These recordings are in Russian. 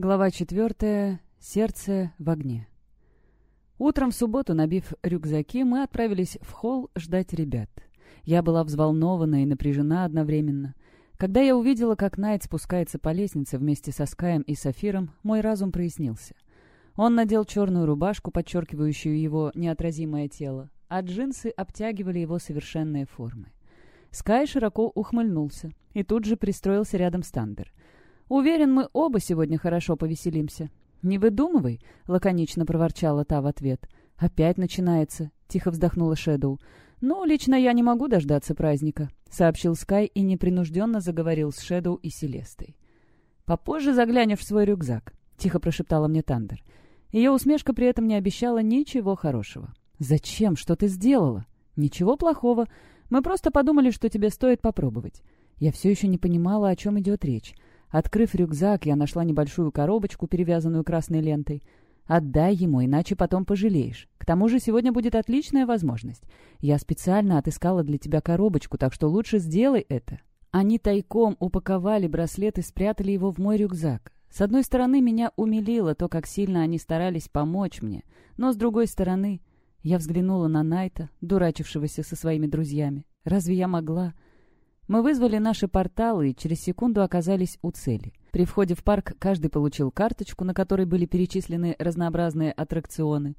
Глава четвертая. Сердце в огне. Утром в субботу, набив рюкзаки, мы отправились в холл ждать ребят. Я была взволнована и напряжена одновременно. Когда я увидела, как Найт спускается по лестнице вместе со Скаем и Сафиром, мой разум прояснился. Он надел черную рубашку, подчеркивающую его неотразимое тело, а джинсы обтягивали его совершенные формы. Скай широко ухмыльнулся и тут же пристроился рядом с Тандер. «Уверен, мы оба сегодня хорошо повеселимся». «Не выдумывай», — лаконично проворчала та в ответ. «Опять начинается», — тихо вздохнула Шэдоу. «Ну, лично я не могу дождаться праздника», — сообщил Скай и непринужденно заговорил с Шэдоу и Селестой. «Попозже заглянешь в свой рюкзак», — тихо прошептала мне Тандер. Ее усмешка при этом не обещала ничего хорошего. «Зачем? Что ты сделала?» «Ничего плохого. Мы просто подумали, что тебе стоит попробовать». Я все еще не понимала, о чем идет речь. Открыв рюкзак, я нашла небольшую коробочку, перевязанную красной лентой. «Отдай ему, иначе потом пожалеешь. К тому же сегодня будет отличная возможность. Я специально отыскала для тебя коробочку, так что лучше сделай это». Они тайком упаковали браслет и спрятали его в мой рюкзак. С одной стороны, меня умилило то, как сильно они старались помочь мне, но с другой стороны, я взглянула на Найта, дурачившегося со своими друзьями. Разве я могла... Мы вызвали наши порталы и через секунду оказались у цели. При входе в парк каждый получил карточку, на которой были перечислены разнообразные аттракционы.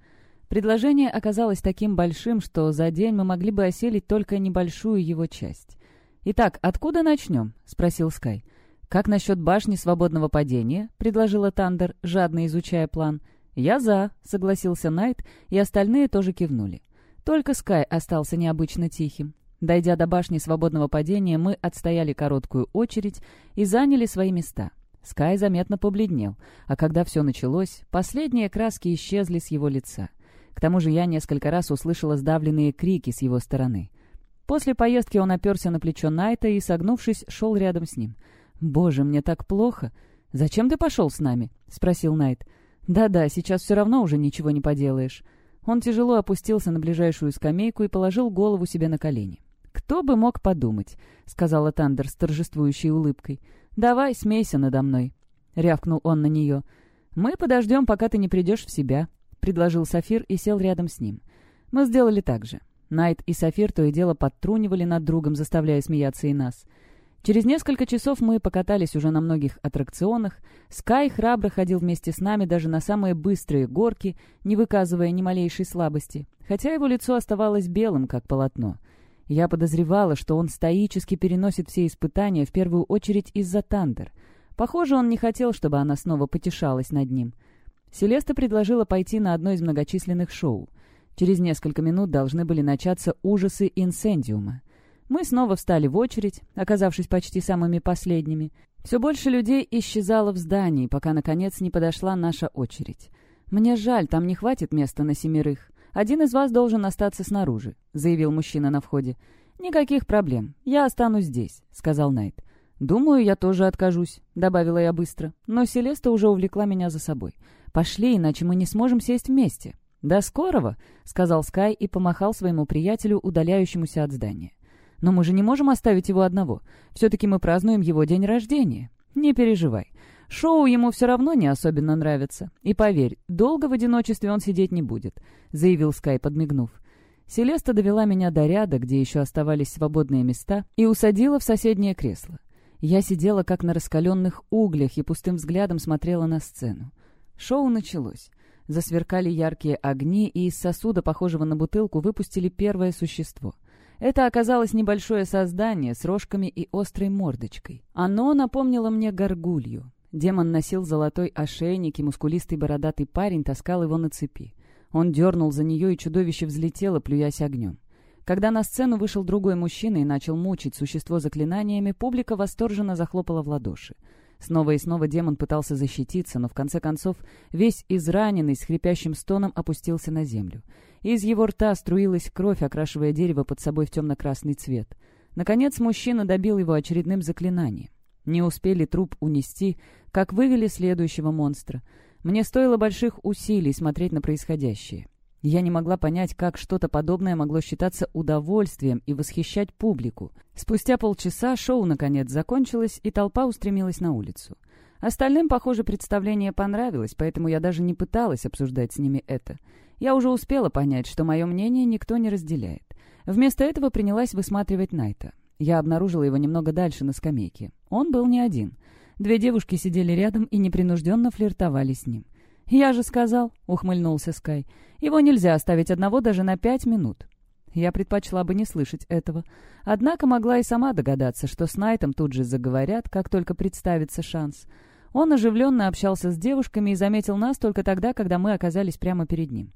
Предложение оказалось таким большим, что за день мы могли бы оселить только небольшую его часть. «Итак, откуда начнем?» — спросил Скай. «Как насчет башни свободного падения?» — предложила Тандер, жадно изучая план. «Я за», — согласился Найт, и остальные тоже кивнули. Только Скай остался необычно тихим. Дойдя до башни свободного падения, мы отстояли короткую очередь и заняли свои места. Скай заметно побледнел, а когда все началось, последние краски исчезли с его лица. К тому же я несколько раз услышала сдавленные крики с его стороны. После поездки он оперся на плечо Найта и, согнувшись, шел рядом с ним. «Боже, мне так плохо! Зачем ты пошел с нами?» — спросил Найт. «Да-да, сейчас все равно уже ничего не поделаешь». Он тяжело опустился на ближайшую скамейку и положил голову себе на колени. «Кто бы мог подумать?» — сказала Тандер с торжествующей улыбкой. «Давай, смейся надо мной», — рявкнул он на нее. «Мы подождем, пока ты не придешь в себя», — предложил Сафир и сел рядом с ним. Мы сделали так же. Найт и Сафир то и дело подтрунивали над другом, заставляя смеяться и нас. Через несколько часов мы покатались уже на многих аттракционах. Скай храбро ходил вместе с нами даже на самые быстрые горки, не выказывая ни малейшей слабости, хотя его лицо оставалось белым, как полотно — я подозревала, что он стоически переносит все испытания, в первую очередь из-за Тандер. Похоже, он не хотел, чтобы она снова потешалась над ним. Селеста предложила пойти на одно из многочисленных шоу. Через несколько минут должны были начаться ужасы инсендиума. Мы снова встали в очередь, оказавшись почти самыми последними. Все больше людей исчезало в здании, пока, наконец, не подошла наша очередь. Мне жаль, там не хватит места на семерых. Один из вас должен остаться снаружи», — заявил мужчина на входе. «Никаких проблем. Я останусь здесь», — сказал Найт. «Думаю, я тоже откажусь», — добавила я быстро. Но Селеста уже увлекла меня за собой. «Пошли, иначе мы не сможем сесть вместе». «До скорого», — сказал Скай и помахал своему приятелю, удаляющемуся от здания. «Но мы же не можем оставить его одного. Все-таки мы празднуем его день рождения». «Не переживай. Шоу ему все равно не особенно нравится. И поверь, долго в одиночестве он сидеть не будет», — заявил Скай, подмигнув. Селеста довела меня до ряда, где еще оставались свободные места, и усадила в соседнее кресло. Я сидела как на раскаленных углях и пустым взглядом смотрела на сцену. Шоу началось. Засверкали яркие огни, и из сосуда, похожего на бутылку, выпустили первое существо — это оказалось небольшое создание с рожками и острой мордочкой. Оно напомнило мне горгулью. Демон носил золотой ошейник, и мускулистый бородатый парень таскал его на цепи. Он дернул за нее, и чудовище взлетело, плюясь огнем. Когда на сцену вышел другой мужчина и начал мучить существо заклинаниями, публика восторженно захлопала в ладоши. Снова и снова демон пытался защититься, но в конце концов весь израненный с хрипящим стоном опустился на землю. Из его рта струилась кровь, окрашивая дерево под собой в темно-красный цвет. Наконец мужчина добил его очередным заклинанием. Не успели труп унести, как вывели следующего монстра. Мне стоило больших усилий смотреть на происходящее. Я не могла понять, как что-то подобное могло считаться удовольствием и восхищать публику. Спустя полчаса шоу наконец закончилось, и толпа устремилась на улицу. Остальным, похоже, представление понравилось, поэтому я даже не пыталась обсуждать с ними это. Я уже успела понять, что мое мнение никто не разделяет. Вместо этого принялась высматривать Найта. Я обнаружила его немного дальше на скамейке. Он был не один. Две девушки сидели рядом и непринужденно флиртовали с ним. «Я же сказал», — ухмыльнулся Скай, — «его нельзя оставить одного даже на пять минут». Я предпочла бы не слышать этого. Однако могла и сама догадаться, что с Найтом тут же заговорят, как только представится шанс. Он оживленно общался с девушками и заметил нас только тогда, когда мы оказались прямо перед ним.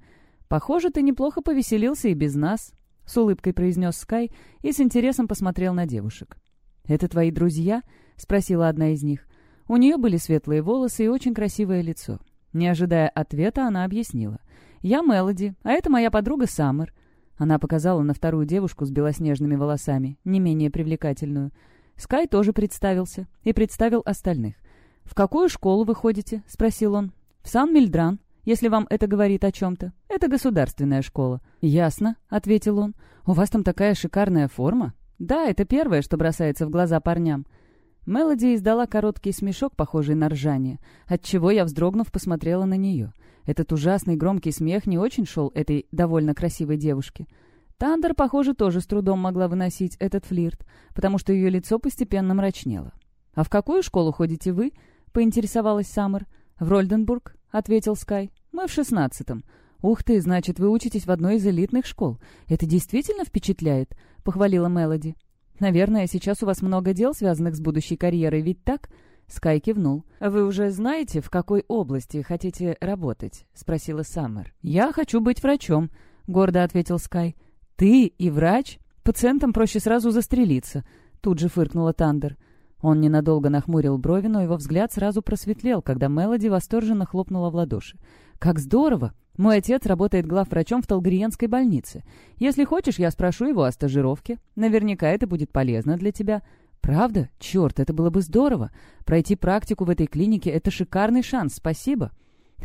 «Похоже, ты неплохо повеселился и без нас», — с улыбкой произнес Скай и с интересом посмотрел на девушек. «Это твои друзья?» — спросила одна из них. У нее были светлые волосы и очень красивое лицо. Не ожидая ответа, она объяснила. «Я Мелоди, а это моя подруга Саммер». Она показала на вторую девушку с белоснежными волосами, не менее привлекательную. Скай тоже представился и представил остальных. «В какую школу вы ходите?» — спросил он. «В Сан-Мильдран, если вам это говорит о чем-то. Это государственная школа». «Ясно», — ответил он. «У вас там такая шикарная форма?» «Да, это первое, что бросается в глаза парням». Мелоди издала короткий смешок, похожий на ржание, отчего я, вздрогнув, посмотрела на нее. Этот ужасный громкий смех не очень шел этой довольно красивой девушке. Тандер, похоже, тоже с трудом могла выносить этот флирт, потому что ее лицо постепенно мрачнело. «А в какую школу ходите вы?» — поинтересовалась Саммер. «В Рольденбург», — ответил Скай. «Мы в шестнадцатом». «Ух ты, значит, вы учитесь в одной из элитных школ. Это действительно впечатляет», — похвалила Мелоди. «Наверное, сейчас у вас много дел, связанных с будущей карьерой, ведь так?» Скай кивнул. «Вы уже знаете, в какой области хотите работать?» — спросила Саммер. «Я хочу быть врачом», — гордо ответил Скай. «Ты и врач? Пациентам проще сразу застрелиться», — тут же фыркнула Тандер. Он ненадолго нахмурил брови, но его взгляд сразу просветлел, когда Мелоди восторженно хлопнула в ладоши. «Как здорово! Мой отец работает главврачом в Толгриенской больнице. Если хочешь, я спрошу его о стажировке. Наверняка это будет полезно для тебя». «Правда? Черт, это было бы здорово! Пройти практику в этой клинике — это шикарный шанс, спасибо!»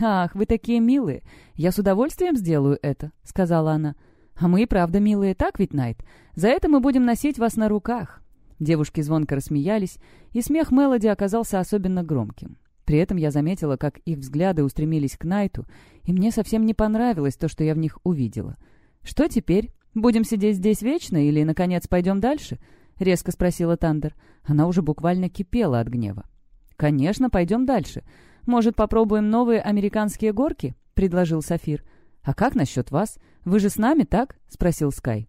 «Ах, вы такие милые! Я с удовольствием сделаю это», — сказала она. «А мы и правда милые, так ведь, Найт? За это мы будем носить вас на руках. Девушки звонко рассмеялись, и смех Мелоди оказался особенно громким. При этом я заметила, как их взгляды устремились к Найту, и мне совсем не понравилось то, что я в них увидела. «Что теперь? Будем сидеть здесь вечно или, наконец, пойдем дальше?» — резко спросила Тандер. Она уже буквально кипела от гнева. «Конечно, пойдем дальше. Может, попробуем новые американские горки?» — предложил Сафир. «А как насчет вас? Вы же с нами, так?» — спросил Скай.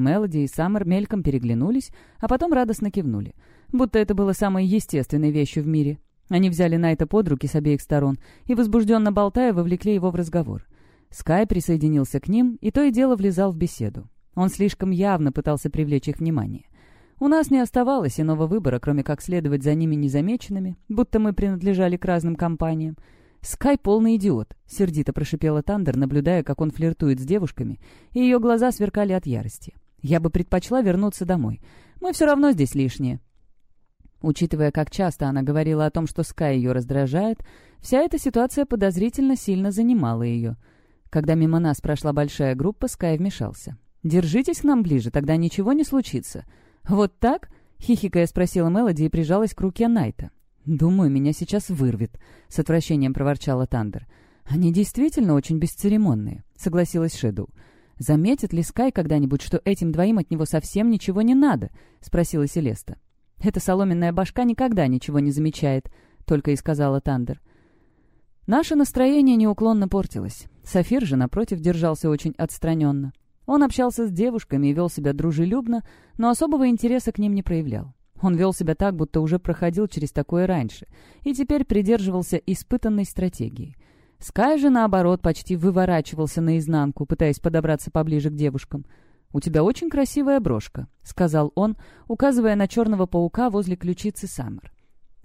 Мелоди и Саммер мельком переглянулись, а потом радостно кивнули. Будто это было самой естественной вещью в мире. Они взяли Найта под руки с обеих сторон и, возбужденно болтая, вовлекли его в разговор. Скай присоединился к ним и то и дело влезал в беседу. Он слишком явно пытался привлечь их внимание. У нас не оставалось иного выбора, кроме как следовать за ними незамеченными, будто мы принадлежали к разным компаниям. «Скай полный идиот», — сердито прошипела Тандер, наблюдая, как он флиртует с девушками, и ее глаза сверкали от ярости. Я бы предпочла вернуться домой. Мы все равно здесь лишние». Учитывая, как часто она говорила о том, что Скай ее раздражает, вся эта ситуация подозрительно сильно занимала ее. Когда мимо нас прошла большая группа, Скай вмешался. «Держитесь к нам ближе, тогда ничего не случится». «Вот так?» — хихикая спросила Мелоди и прижалась к руке Найта. «Думаю, меня сейчас вырвет», — с отвращением проворчала Тандер. «Они действительно очень бесцеремонные», — согласилась Шэдоу. «Заметит ли Скай когда-нибудь, что этим двоим от него совсем ничего не надо?» — спросила Селеста. «Эта соломенная башка никогда ничего не замечает», — только и сказала Тандер. Наше настроение неуклонно портилось. Сафир же, напротив, держался очень отстраненно. Он общался с девушками и вел себя дружелюбно, но особого интереса к ним не проявлял. Он вел себя так, будто уже проходил через такое раньше, и теперь придерживался испытанной стратегии — Скай же, наоборот, почти выворачивался наизнанку, пытаясь подобраться поближе к девушкам. «У тебя очень красивая брошка», — сказал он, указывая на черного паука возле ключицы Саммер.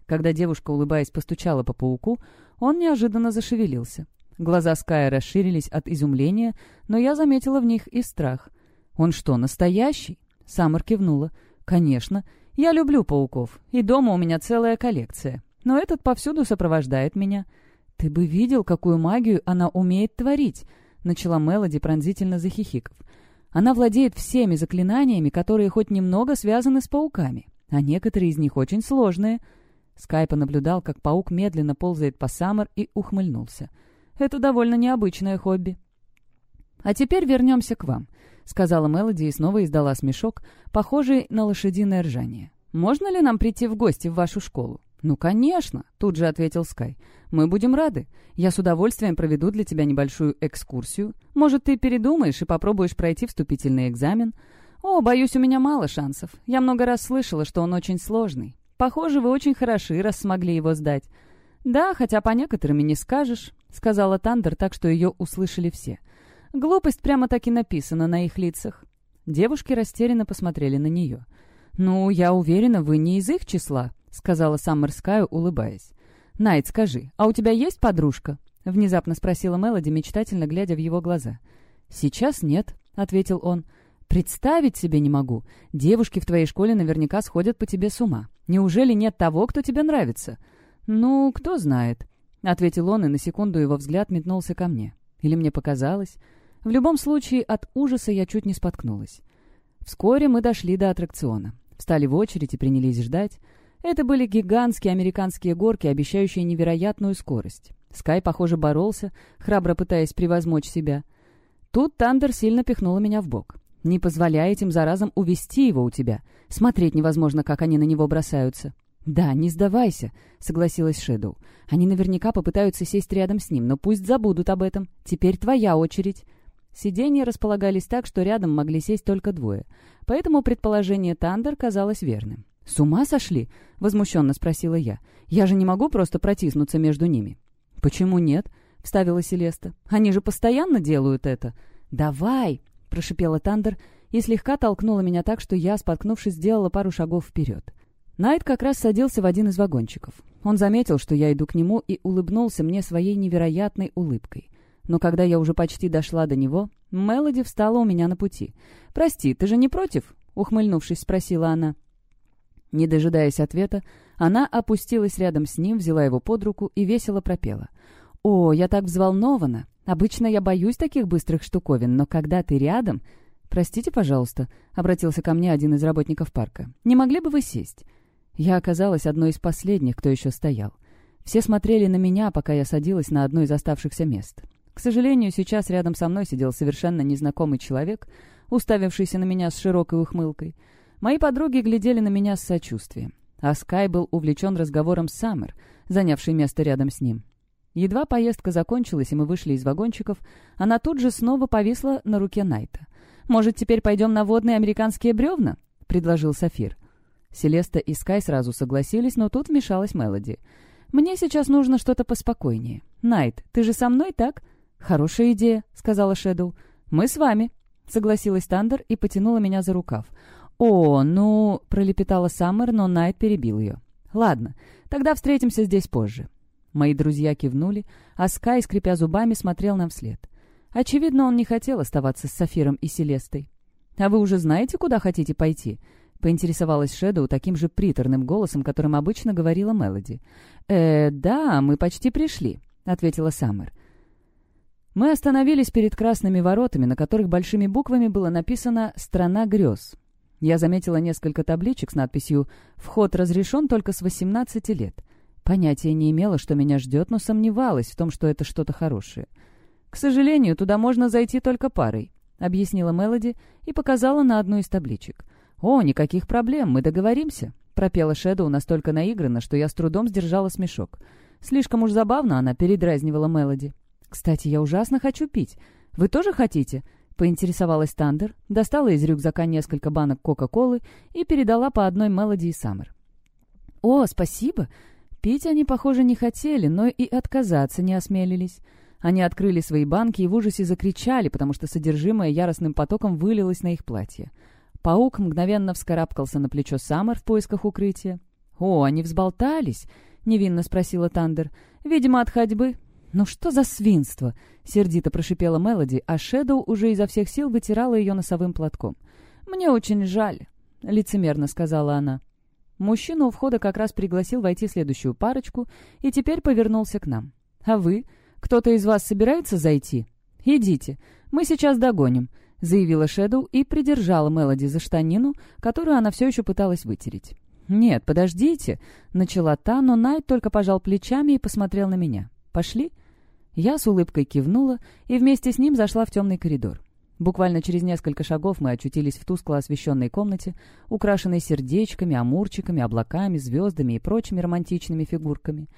Когда девушка, улыбаясь, постучала по пауку, он неожиданно зашевелился. Глаза Ская расширились от изумления, но я заметила в них и страх. «Он что, настоящий?» Саммер кивнула. «Конечно. Я люблю пауков, и дома у меня целая коллекция. Но этот повсюду сопровождает меня». «Ты бы видел, какую магию она умеет творить!» — начала Мелоди, пронзительно захихиков. «Она владеет всеми заклинаниями, которые хоть немного связаны с пауками, а некоторые из них очень сложные». Скайпа наблюдал, как паук медленно ползает по Саммер и ухмыльнулся. «Это довольно необычное хобби». «А теперь вернемся к вам», — сказала Мелоди и снова издала смешок, похожий на лошадиное ржание. «Можно ли нам прийти в гости в вашу школу?» «Ну, конечно», — тут же ответил Скай. «Мы будем рады. Я с удовольствием проведу для тебя небольшую экскурсию. Может, ты передумаешь и попробуешь пройти вступительный экзамен?» «О, боюсь, у меня мало шансов. Я много раз слышала, что он очень сложный. Похоже, вы очень хороши, раз смогли его сдать». «Да, хотя по некоторым и не скажешь», — сказала Тандер так, что ее услышали все. Глупость прямо-таки написана на их лицах. Девушки растерянно посмотрели на нее. «Ну, я уверена, вы не из их числа», — сказала Саммерская, улыбаясь. «Найт, скажи, а у тебя есть подружка?» — внезапно спросила Мелоди, мечтательно глядя в его глаза. «Сейчас нет», — ответил он. «Представить себе не могу. Девушки в твоей школе наверняка сходят по тебе с ума. Неужели нет того, кто тебе нравится?» «Ну, кто знает», — ответил он, и на секунду его взгляд метнулся ко мне. Или мне показалось? В любом случае, от ужаса я чуть не споткнулась. Вскоре мы дошли до аттракциона. Встали в очередь и принялись ждать. Это были гигантские американские горки, обещающие невероятную скорость. Скай, похоже, боролся, храбро пытаясь превозмочь себя. Тут Тандер сильно пихнула меня в бок. Не позволяй этим заразам увести его у тебя. Смотреть невозможно, как они на него бросаются. «Да, не сдавайся», — согласилась Шэдоу. «Они наверняка попытаются сесть рядом с ним, но пусть забудут об этом. Теперь твоя очередь». Сиденья располагались так, что рядом могли сесть только двое. Поэтому предположение Тандер казалось верным. «С ума сошли?» — возмущенно спросила я. «Я же не могу просто протиснуться между ними». «Почему нет?» — вставила Селеста. «Они же постоянно делают это». «Давай!» прошипела Тандер и слегка толкнула меня так, что я, споткнувшись, сделала пару шагов вперед. Найт как раз садился в один из вагончиков. Он заметил, что я иду к нему, и улыбнулся мне своей невероятной улыбкой. Но когда я уже почти дошла до него, Мелоди встала у меня на пути. «Прости, ты же не против?» — ухмыльнувшись, спросила она. Не дожидаясь ответа, она опустилась рядом с ним, взяла его под руку и весело пропела. «О, я так взволнована! Обычно я боюсь таких быстрых штуковин, но когда ты рядом... «Простите, пожалуйста», — обратился ко мне один из работников парка. «Не могли бы вы сесть?» Я оказалась одной из последних, кто еще стоял. Все смотрели на меня, пока я садилась на одно из оставшихся мест. К сожалению, сейчас рядом со мной сидел совершенно незнакомый человек, уставившийся на меня с широкой ухмылкой. Мои подруги глядели на меня с сочувствием. А Скай был увлечен разговором с Саммер, занявшей место рядом с ним. Едва поездка закончилась, и мы вышли из вагончиков, она тут же снова повисла на руке Найта. «Может, теперь пойдем на водные американские бревна?» — предложил Сафир. Селеста и Скай сразу согласились, но тут вмешалась Мелоди. «Мне сейчас нужно что-то поспокойнее. Найт, ты же со мной, так?» «Хорошая идея», — сказала Шэдоу. «Мы с вами», — согласилась Тандер и потянула меня за рукав. «О, ну...» — пролепетала Саммер, но Найт перебил ее. «Ладно, тогда встретимся здесь позже. Мои друзья кивнули, а Скай, скрипя зубами, смотрел нам вслед. Очевидно, он не хотел оставаться с Сафиром и Селестой. «А вы уже знаете, куда хотите пойти?» — поинтересовалась Шэдоу таким же приторным голосом, которым обычно говорила Мелоди. «Э, да, мы почти пришли», — ответила Саммер. Мы остановились перед красными воротами, на которых большими буквами было написано «Страна грез». Я заметила несколько табличек с надписью «Вход разрешен только с 18 лет». Понятия не имела, что меня ждет, но сомневалась в том, что это что-то хорошее. «К сожалению, туда можно зайти только парой», — объяснила Мелоди и показала на одну из табличек. «О, никаких проблем, мы договоримся», — пропела Шэдоу настолько наигранно, что я с трудом сдержала смешок. Слишком уж забавно она передразнивала Мелоди. «Кстати, я ужасно хочу пить. Вы тоже хотите?» — поинтересовалась Тандер, достала из рюкзака несколько банок Кока-Колы и передала по одной Мелоди и Саммер. «О, спасибо!» Пить они, похоже, не хотели, но и отказаться не осмелились. Они открыли свои банки и в ужасе закричали, потому что содержимое яростным потоком вылилось на их платье. Паук мгновенно вскарабкался на плечо Саммер в поисках укрытия. «О, они взболтались?» — невинно спросила Тандер. «Видимо, от ходьбы». «Ну что за свинство?» — сердито прошипела Мелоди, а Шэдоу уже изо всех сил вытирала ее носовым платком. «Мне очень жаль», — лицемерно сказала она. Мужчина у входа как раз пригласил войти следующую парочку и теперь повернулся к нам. «А вы? Кто-то из вас собирается зайти? Идите, мы сейчас догоним», — заявила Шэдоу и придержала Мелоди за штанину, которую она все еще пыталась вытереть. «Нет, подождите», — начала та, но Найт только пожал плечами и посмотрел на меня. «Пошли?» Я с улыбкой кивнула и вместе с ним зашла в темный коридор. Буквально через несколько шагов мы очутились в тускло освещенной комнате, украшенной сердечками, амурчиками, облаками, звездами и прочими романтичными фигурками.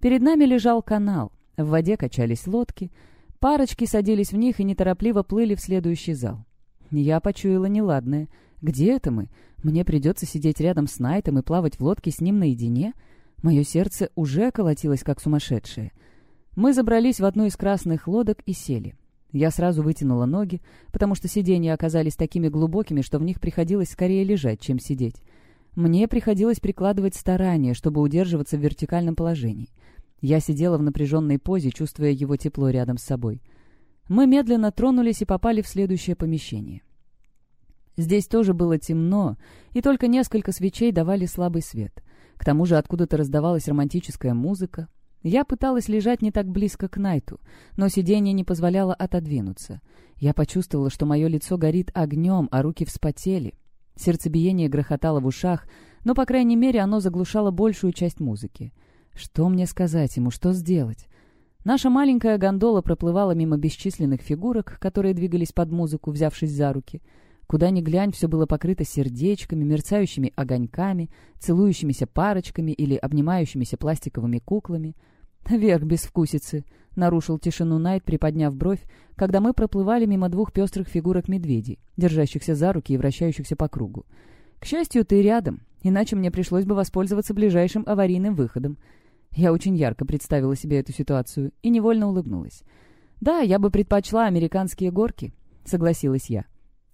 Перед нами лежал канал, в воде качались лодки, парочки садились в них и неторопливо плыли в следующий зал. Я почуяла неладное. Где это мы? Мне придется сидеть рядом с Найтом и плавать в лодке с ним наедине? Мое сердце уже колотилось, как сумасшедшее. Мы забрались в одну из красных лодок и сели. Я сразу вытянула ноги, потому что сиденья оказались такими глубокими, что в них приходилось скорее лежать, чем сидеть. Мне приходилось прикладывать старания, чтобы удерживаться в вертикальном положении. Я сидела в напряженной позе, чувствуя его тепло рядом с собой. Мы медленно тронулись и попали в следующее помещение. Здесь тоже было темно, и только несколько свечей давали слабый свет. К тому же откуда-то раздавалась романтическая музыка, я пыталась лежать не так близко к Найту, но сиденье не позволяло отодвинуться. Я почувствовала, что мое лицо горит огнем, а руки вспотели. Сердцебиение грохотало в ушах, но, по крайней мере, оно заглушало большую часть музыки. Что мне сказать ему, что сделать? Наша маленькая гондола проплывала мимо бесчисленных фигурок, которые двигались под музыку, взявшись за руки. Куда ни глянь, все было покрыто сердечками, мерцающими огоньками, целующимися парочками или обнимающимися пластиковыми куклами — «Верх безвкусицы», — нарушил тишину Найт, приподняв бровь, когда мы проплывали мимо двух пестрых фигурок медведей, держащихся за руки и вращающихся по кругу. «К счастью, ты рядом, иначе мне пришлось бы воспользоваться ближайшим аварийным выходом». Я очень ярко представила себе эту ситуацию и невольно улыбнулась. «Да, я бы предпочла американские горки», — согласилась я.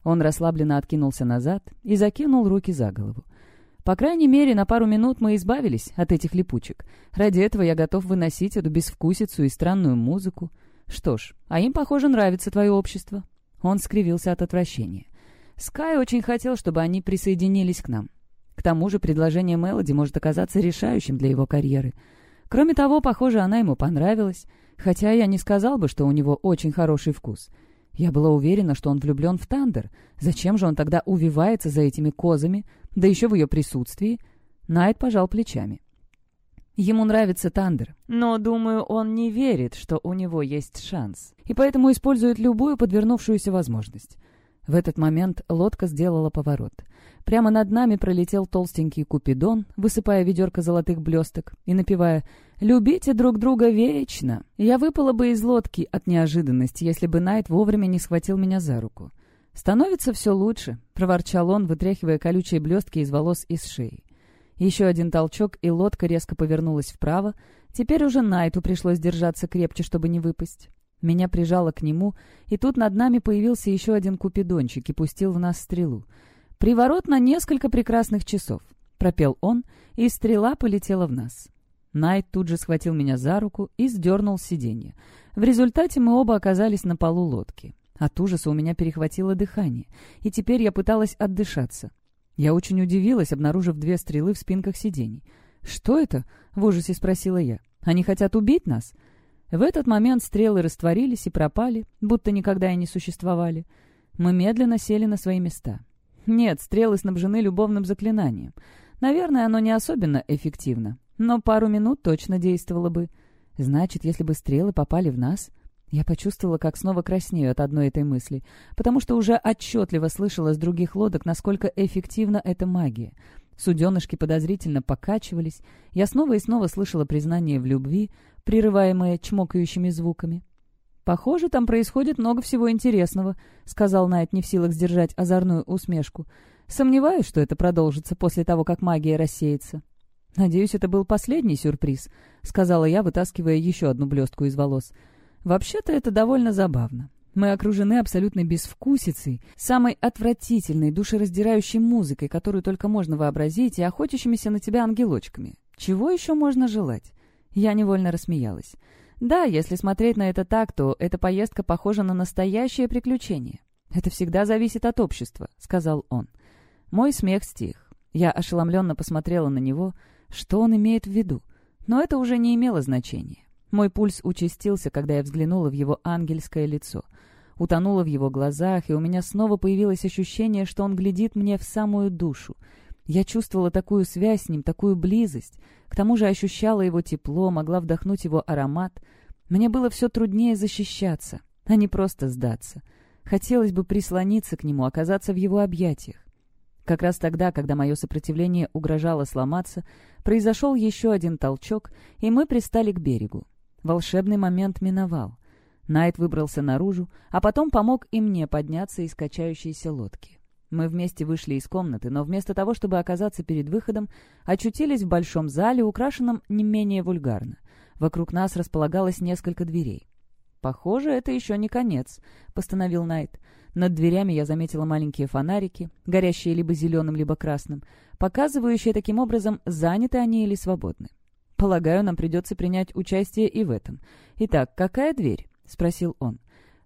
Он расслабленно откинулся назад и закинул руки за голову. По крайней мере, на пару минут мы избавились от этих липучек. Ради этого я готов выносить эту безвкусицу и странную музыку. Что ж, а им, похоже, нравится твое общество». Он скривился от отвращения. Скай очень хотел, чтобы они присоединились к нам. К тому же предложение Мелоди может оказаться решающим для его карьеры. Кроме того, похоже, она ему понравилась, хотя я не сказал бы, что у него очень хороший вкус. Я была уверена, что он влюблен в Тандер. Зачем же он тогда увивается за этими козами, да еще в ее присутствии. Найт пожал плечами. Ему нравится Тандер, но, думаю, он не верит, что у него есть шанс, и поэтому использует любую подвернувшуюся возможность. В этот момент лодка сделала поворот. Прямо над нами пролетел толстенький купидон, высыпая ведерко золотых блесток и напевая «Любите друг друга вечно!». Я выпала бы из лодки от неожиданности, если бы Найт вовремя не схватил меня за руку. «Становится все лучше», — проворчал он, вытряхивая колючие блестки из волос из шеи. Еще один толчок, и лодка резко повернулась вправо. Теперь уже Найту пришлось держаться крепче, чтобы не выпасть. Меня прижало к нему, и тут над нами появился еще один купидончик и пустил в нас стрелу. «Приворот на несколько прекрасных часов», — пропел он, и стрела полетела в нас. Найт тут же схватил меня за руку и сдернул с сиденья. В результате мы оба оказались на полу лодки. От ужаса у меня перехватило дыхание, и теперь я пыталась отдышаться. Я очень удивилась, обнаружив две стрелы в спинках сидений. «Что это?» — в ужасе спросила я. «Они хотят убить нас?» В этот момент стрелы растворились и пропали, будто никогда и не существовали. Мы медленно сели на свои места. Нет, стрелы снабжены любовным заклинанием. Наверное, оно не особенно эффективно, но пару минут точно действовало бы. Значит, если бы стрелы попали в нас, я почувствовала, как снова краснею от одной этой мысли, потому что уже отчетливо слышала с других лодок, насколько эффективна эта магия. Суденышки подозрительно покачивались. Я снова и снова слышала признание в любви, прерываемое чмокающими звуками. «Похоже, там происходит много всего интересного», — сказал Найт, не в силах сдержать озорную усмешку. «Сомневаюсь, что это продолжится после того, как магия рассеется». «Надеюсь, это был последний сюрприз», — сказала я, вытаскивая еще одну блестку из волос. Вообще-то это довольно забавно. Мы окружены абсолютной безвкусицей, самой отвратительной, душераздирающей музыкой, которую только можно вообразить, и охотящимися на тебя ангелочками. Чего еще можно желать? Я невольно рассмеялась. Да, если смотреть на это так, то эта поездка похожа на настоящее приключение. «Это всегда зависит от общества», — сказал он. Мой смех стих. Я ошеломленно посмотрела на него. Что он имеет в виду? Но это уже не имело значения. Мой пульс участился, когда я взглянула в его ангельское лицо. Утонула в его глазах, и у меня снова появилось ощущение, что он глядит мне в самую душу. Я чувствовала такую связь с ним, такую близость. К тому же ощущала его тепло, могла вдохнуть его аромат. Мне было все труднее защищаться, а не просто сдаться. Хотелось бы прислониться к нему, оказаться в его объятиях. Как раз тогда, когда мое сопротивление угрожало сломаться, произошел еще один толчок, и мы пристали к берегу. Волшебный момент миновал. Найт выбрался наружу, а потом помог и мне подняться из качающейся лодки. Мы вместе вышли из комнаты, но вместо того, чтобы оказаться перед выходом, очутились в большом зале, украшенном не менее вульгарно. Вокруг нас располагалось несколько дверей. «Похоже, это еще не конец», — постановил Найт. Над дверями я заметила маленькие фонарики, горящие либо зеленым, либо красным, показывающие таким образом, заняты они или свободны. Полагаю, нам придется принять участие и в этом. Итак, какая дверь? — спросил он.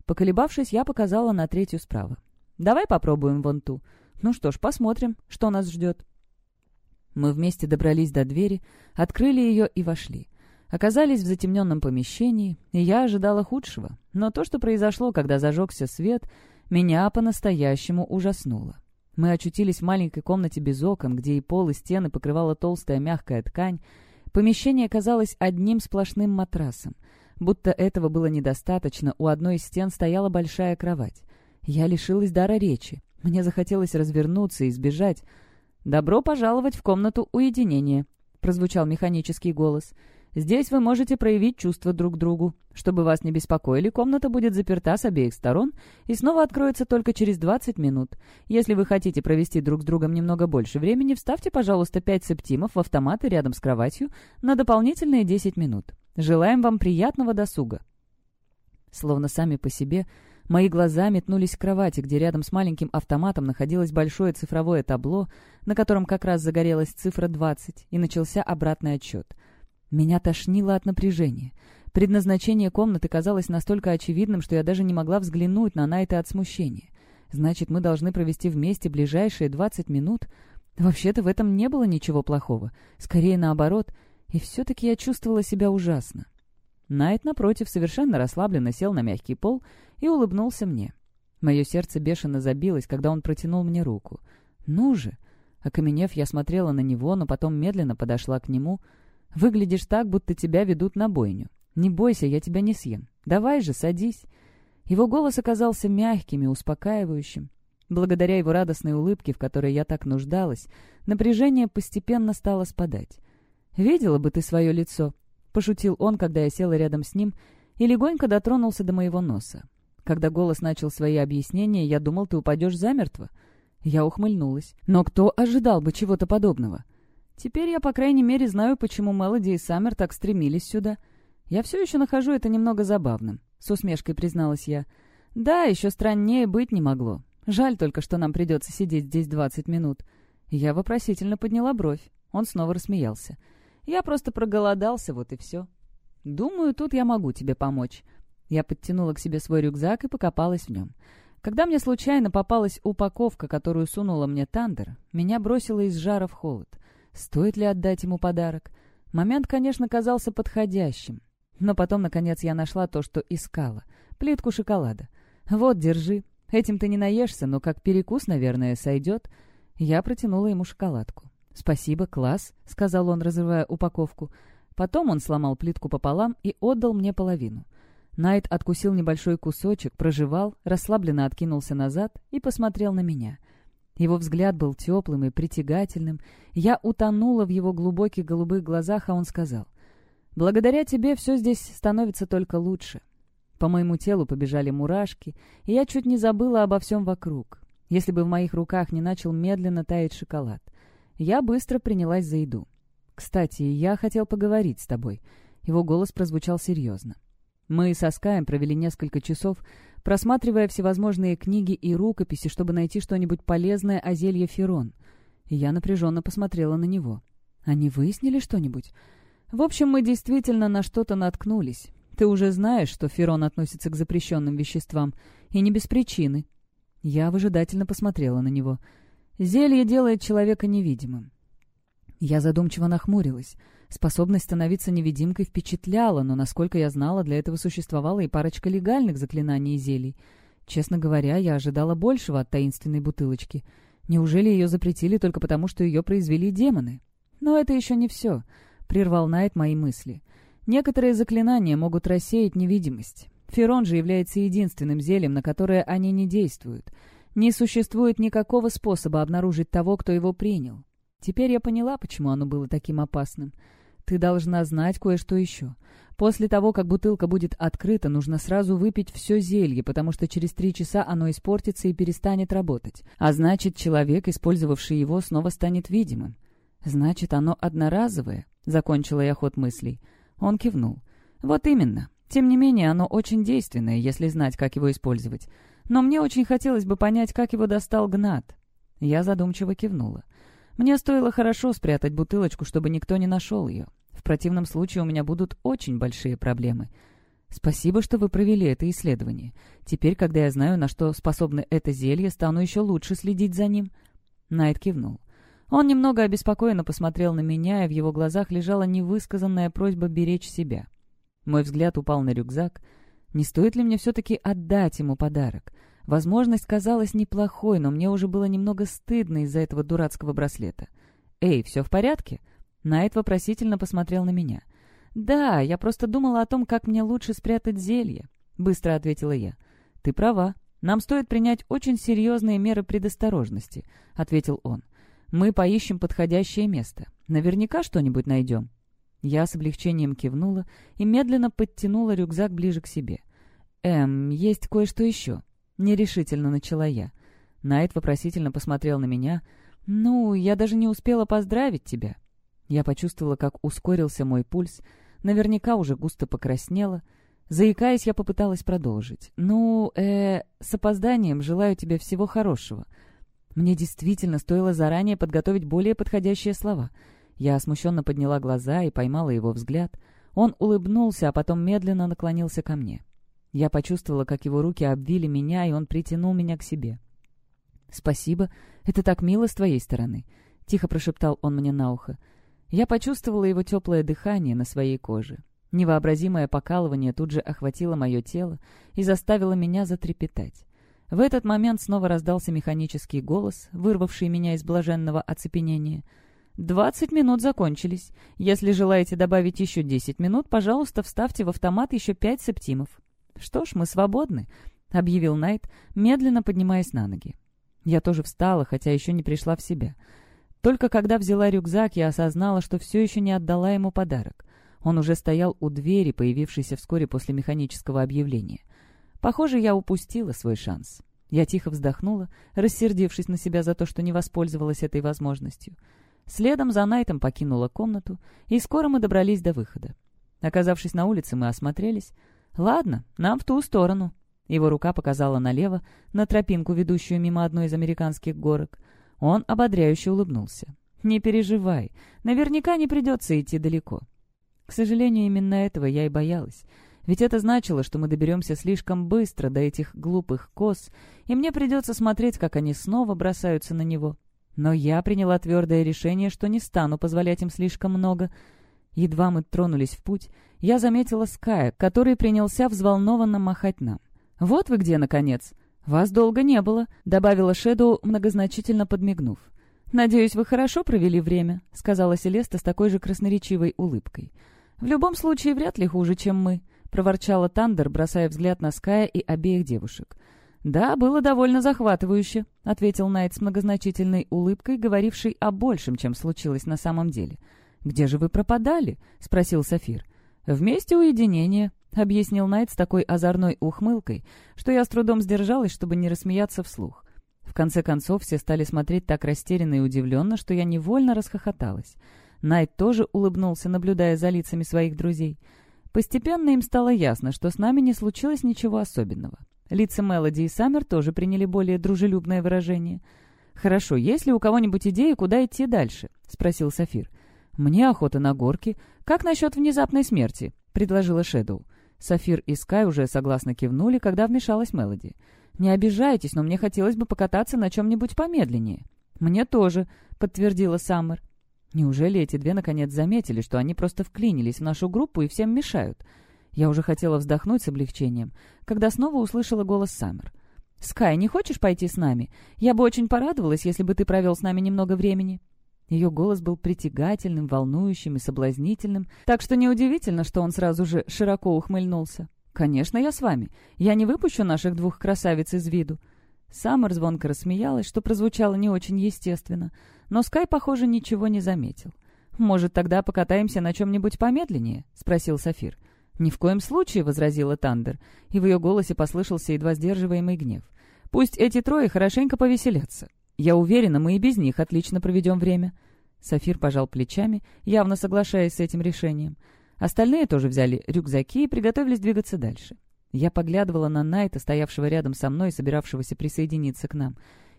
Поколебавшись, я показала на третью справа. «Давай попробуем вон ту. Ну что ж, посмотрим, что нас ждет». Мы вместе добрались до двери, открыли ее и вошли. Оказались в затемненном помещении, и я ожидала худшего. Но то, что произошло, когда зажегся свет, меня по-настоящему ужаснуло. Мы очутились в маленькой комнате без окон, где и пол, и стены покрывала толстая мягкая ткань. Помещение казалось одним сплошным матрасом. Будто этого было недостаточно, у одной из стен стояла большая кровать. Я лишилась дара речи. Мне захотелось развернуться и сбежать. «Добро пожаловать в комнату уединения», — прозвучал механический голос. Здесь вы можете проявить чувства друг к другу. Чтобы вас не беспокоили, комната будет заперта с обеих сторон и снова откроется только через 20 минут. Если вы хотите провести друг с другом немного больше времени, вставьте, пожалуйста, 5 септимов в автоматы рядом с кроватью на дополнительные 10 минут. Желаем вам приятного досуга. Словно сами по себе, мои глаза метнулись к кровати, где рядом с маленьким автоматом находилось большое цифровое табло, на котором как раз загорелась цифра 20, и начался обратный отчет — меня тошнило от напряжения. Предназначение комнаты казалось настолько очевидным, что я даже не могла взглянуть на Найта от смущения. Значит, мы должны провести вместе ближайшие 20 минут? Вообще-то в этом не было ничего плохого. Скорее наоборот. И все-таки я чувствовала себя ужасно. Найт, напротив, совершенно расслабленно сел на мягкий пол и улыбнулся мне. Мое сердце бешено забилось, когда он протянул мне руку. «Ну же!» Окаменев, я смотрела на него, но потом медленно подошла к нему — Выглядишь так, будто тебя ведут на бойню. Не бойся, я тебя не съем. Давай же, садись». Его голос оказался мягким и успокаивающим. Благодаря его радостной улыбке, в которой я так нуждалась, напряжение постепенно стало спадать. «Видела бы ты свое лицо», — пошутил он, когда я села рядом с ним, и легонько дотронулся до моего носа. Когда голос начал свои объяснения, я думал, ты упадешь замертво. Я ухмыльнулась. Но кто ожидал бы чего-то подобного? Теперь я, по крайней мере, знаю, почему Мелоди и Саммер так стремились сюда. Я все еще нахожу это немного забавным, — с усмешкой призналась я. Да, еще страннее быть не могло. Жаль только, что нам придется сидеть здесь двадцать минут. Я вопросительно подняла бровь. Он снова рассмеялся. Я просто проголодался, вот и все. Думаю, тут я могу тебе помочь. Я подтянула к себе свой рюкзак и покопалась в нем. Когда мне случайно попалась упаковка, которую сунула мне Тандер, меня бросило из жара в холод. Стоит ли отдать ему подарок? Момент, конечно, казался подходящим. Но потом, наконец, я нашла то, что искала. Плитку шоколада. «Вот, держи. Этим ты не наешься, но как перекус, наверное, сойдет». Я протянула ему шоколадку. «Спасибо, класс», — сказал он, разрывая упаковку. Потом он сломал плитку пополам и отдал мне половину. Найт откусил небольшой кусочек, прожевал, расслабленно откинулся назад и посмотрел на меня — его взгляд был теплым и притягательным. Я утонула в его глубоких голубых глазах, а он сказал, «Благодаря тебе все здесь становится только лучше». По моему телу побежали мурашки, и я чуть не забыла обо всем вокруг. Если бы в моих руках не начал медленно таять шоколад. Я быстро принялась за еду. «Кстати, я хотел поговорить с тобой». Его голос прозвучал серьезно. Мы со Скаем провели несколько часов, просматривая всевозможные книги и рукописи, чтобы найти что-нибудь полезное о зелье Ферон. я напряженно посмотрела на него. Они выяснили что-нибудь? В общем, мы действительно на что-то наткнулись. Ты уже знаешь, что Ферон относится к запрещенным веществам, и не без причины. Я выжидательно посмотрела на него. Зелье делает человека невидимым. Я задумчиво нахмурилась. Способность становиться невидимкой впечатляла, но, насколько я знала, для этого существовала и парочка легальных заклинаний и зелий. Честно говоря, я ожидала большего от таинственной бутылочки. Неужели ее запретили только потому, что ее произвели демоны? Но это еще не все, — прервал Найт мои мысли. Некоторые заклинания могут рассеять невидимость. Ферон же является единственным зельем, на которое они не действуют. Не существует никакого способа обнаружить того, кто его принял. Теперь я поняла, почему оно было таким опасным. Ты должна знать кое-что еще. После того, как бутылка будет открыта, нужно сразу выпить все зелье, потому что через три часа оно испортится и перестанет работать. А значит, человек, использовавший его, снова станет видимым. Значит, оно одноразовое, — закончила я ход мыслей. Он кивнул. Вот именно. Тем не менее, оно очень действенное, если знать, как его использовать. Но мне очень хотелось бы понять, как его достал Гнат. Я задумчиво кивнула. Мне стоило хорошо спрятать бутылочку, чтобы никто не нашел ее. В противном случае у меня будут очень большие проблемы. Спасибо, что вы провели это исследование. Теперь, когда я знаю, на что способно это зелье, стану еще лучше следить за ним». Найт кивнул. Он немного обеспокоенно посмотрел на меня, и в его глазах лежала невысказанная просьба беречь себя. Мой взгляд упал на рюкзак. Не стоит ли мне все-таки отдать ему подарок? Возможность казалась неплохой, но мне уже было немного стыдно из-за этого дурацкого браслета. «Эй, все в порядке?» Найт вопросительно посмотрел на меня. «Да, я просто думала о том, как мне лучше спрятать зелье», — быстро ответила я. «Ты права. Нам стоит принять очень серьезные меры предосторожности», — ответил он. «Мы поищем подходящее место. Наверняка что-нибудь найдем». Я с облегчением кивнула и медленно подтянула рюкзак ближе к себе. «Эм, есть кое-что еще», — нерешительно начала я. Найт вопросительно посмотрел на меня. «Ну, я даже не успела поздравить тебя». Я почувствовала, как ускорился мой пульс, наверняка уже густо покраснела. Заикаясь, я попыталась продолжить. «Ну, э, с опозданием желаю тебе всего хорошего». Мне действительно стоило заранее подготовить более подходящие слова. Я смущенно подняла глаза и поймала его взгляд. Он улыбнулся, а потом медленно наклонился ко мне. Я почувствовала, как его руки обвили меня, и он притянул меня к себе. «Спасибо, это так мило с твоей стороны», — тихо прошептал он мне на ухо. Я почувствовала его теплое дыхание на своей коже. Невообразимое покалывание тут же охватило мое тело и заставило меня затрепетать. В этот момент снова раздался механический голос, вырвавший меня из блаженного оцепенения. «Двадцать минут закончились. Если желаете добавить еще десять минут, пожалуйста, вставьте в автомат еще пять септимов». «Что ж, мы свободны», — объявил Найт, медленно поднимаясь на ноги. Я тоже встала, хотя еще не пришла в себя — только когда взяла рюкзак, я осознала, что все еще не отдала ему подарок. Он уже стоял у двери, появившейся вскоре после механического объявления. Похоже, я упустила свой шанс. Я тихо вздохнула, рассердившись на себя за то, что не воспользовалась этой возможностью. Следом за Найтом покинула комнату, и скоро мы добрались до выхода. Оказавшись на улице, мы осмотрелись. «Ладно, нам в ту сторону». Его рука показала налево, на тропинку, ведущую мимо одной из американских горок — он ободряюще улыбнулся. «Не переживай, наверняка не придется идти далеко». К сожалению, именно этого я и боялась. Ведь это значило, что мы доберемся слишком быстро до этих глупых коз, и мне придется смотреть, как они снова бросаются на него. Но я приняла твердое решение, что не стану позволять им слишком много. Едва мы тронулись в путь, я заметила Ская, который принялся взволнованно махать нам. «Вот вы где, наконец!» «Вас долго не было», — добавила Шэдоу, многозначительно подмигнув. «Надеюсь, вы хорошо провели время», — сказала Селеста с такой же красноречивой улыбкой. «В любом случае, вряд ли хуже, чем мы», — проворчала Тандер, бросая взгляд на Ская и обеих девушек. «Да, было довольно захватывающе», — ответил Найт с многозначительной улыбкой, говорившей о большем, чем случилось на самом деле. «Где же вы пропадали?» — спросил Сафир. «Вместе уединение», — объяснил Найт с такой озорной ухмылкой, что я с трудом сдержалась, чтобы не рассмеяться вслух. В конце концов, все стали смотреть так растерянно и удивленно, что я невольно расхохоталась. Найт тоже улыбнулся, наблюдая за лицами своих друзей. Постепенно им стало ясно, что с нами не случилось ничего особенного. Лица Мелоди и Саммер тоже приняли более дружелюбное выражение. «Хорошо, есть ли у кого-нибудь идеи, куда идти дальше?» — спросил Сафир. «Мне охота на горки. Как насчет внезапной смерти?» — предложила Шэдоу. Сафир и Скай уже согласно кивнули, когда вмешалась Мелоди. «Не обижайтесь, но мне хотелось бы покататься на чем-нибудь помедленнее». «Мне тоже», — подтвердила Саммер. Неужели эти две наконец заметили, что они просто вклинились в нашу группу и всем мешают? Я уже хотела вздохнуть с облегчением, когда снова услышала голос Саммер. «Скай, не хочешь пойти с нами? Я бы очень порадовалась, если бы ты провел с нами немного времени». Ее голос был притягательным, волнующим и соблазнительным, так что неудивительно, что он сразу же широко ухмыльнулся. «Конечно, я с вами. Я не выпущу наших двух красавиц из виду». Саммер звонко рассмеялась, что прозвучало не очень естественно, но Скай, похоже, ничего не заметил. «Может, тогда покатаемся на чем-нибудь помедленнее?» — спросил Сафир. «Ни в коем случае», — возразила Тандер, и в ее голосе послышался едва сдерживаемый гнев. «Пусть эти трое хорошенько повеселятся. Я уверена, мы и без них отлично проведем время». Сафир пожал плечами, явно соглашаясь с этим решением. Остальные тоже взяли рюкзаки и приготовились двигаться дальше. Я поглядывала на Найта, стоявшего рядом со мной и собиравшегося присоединиться к нам.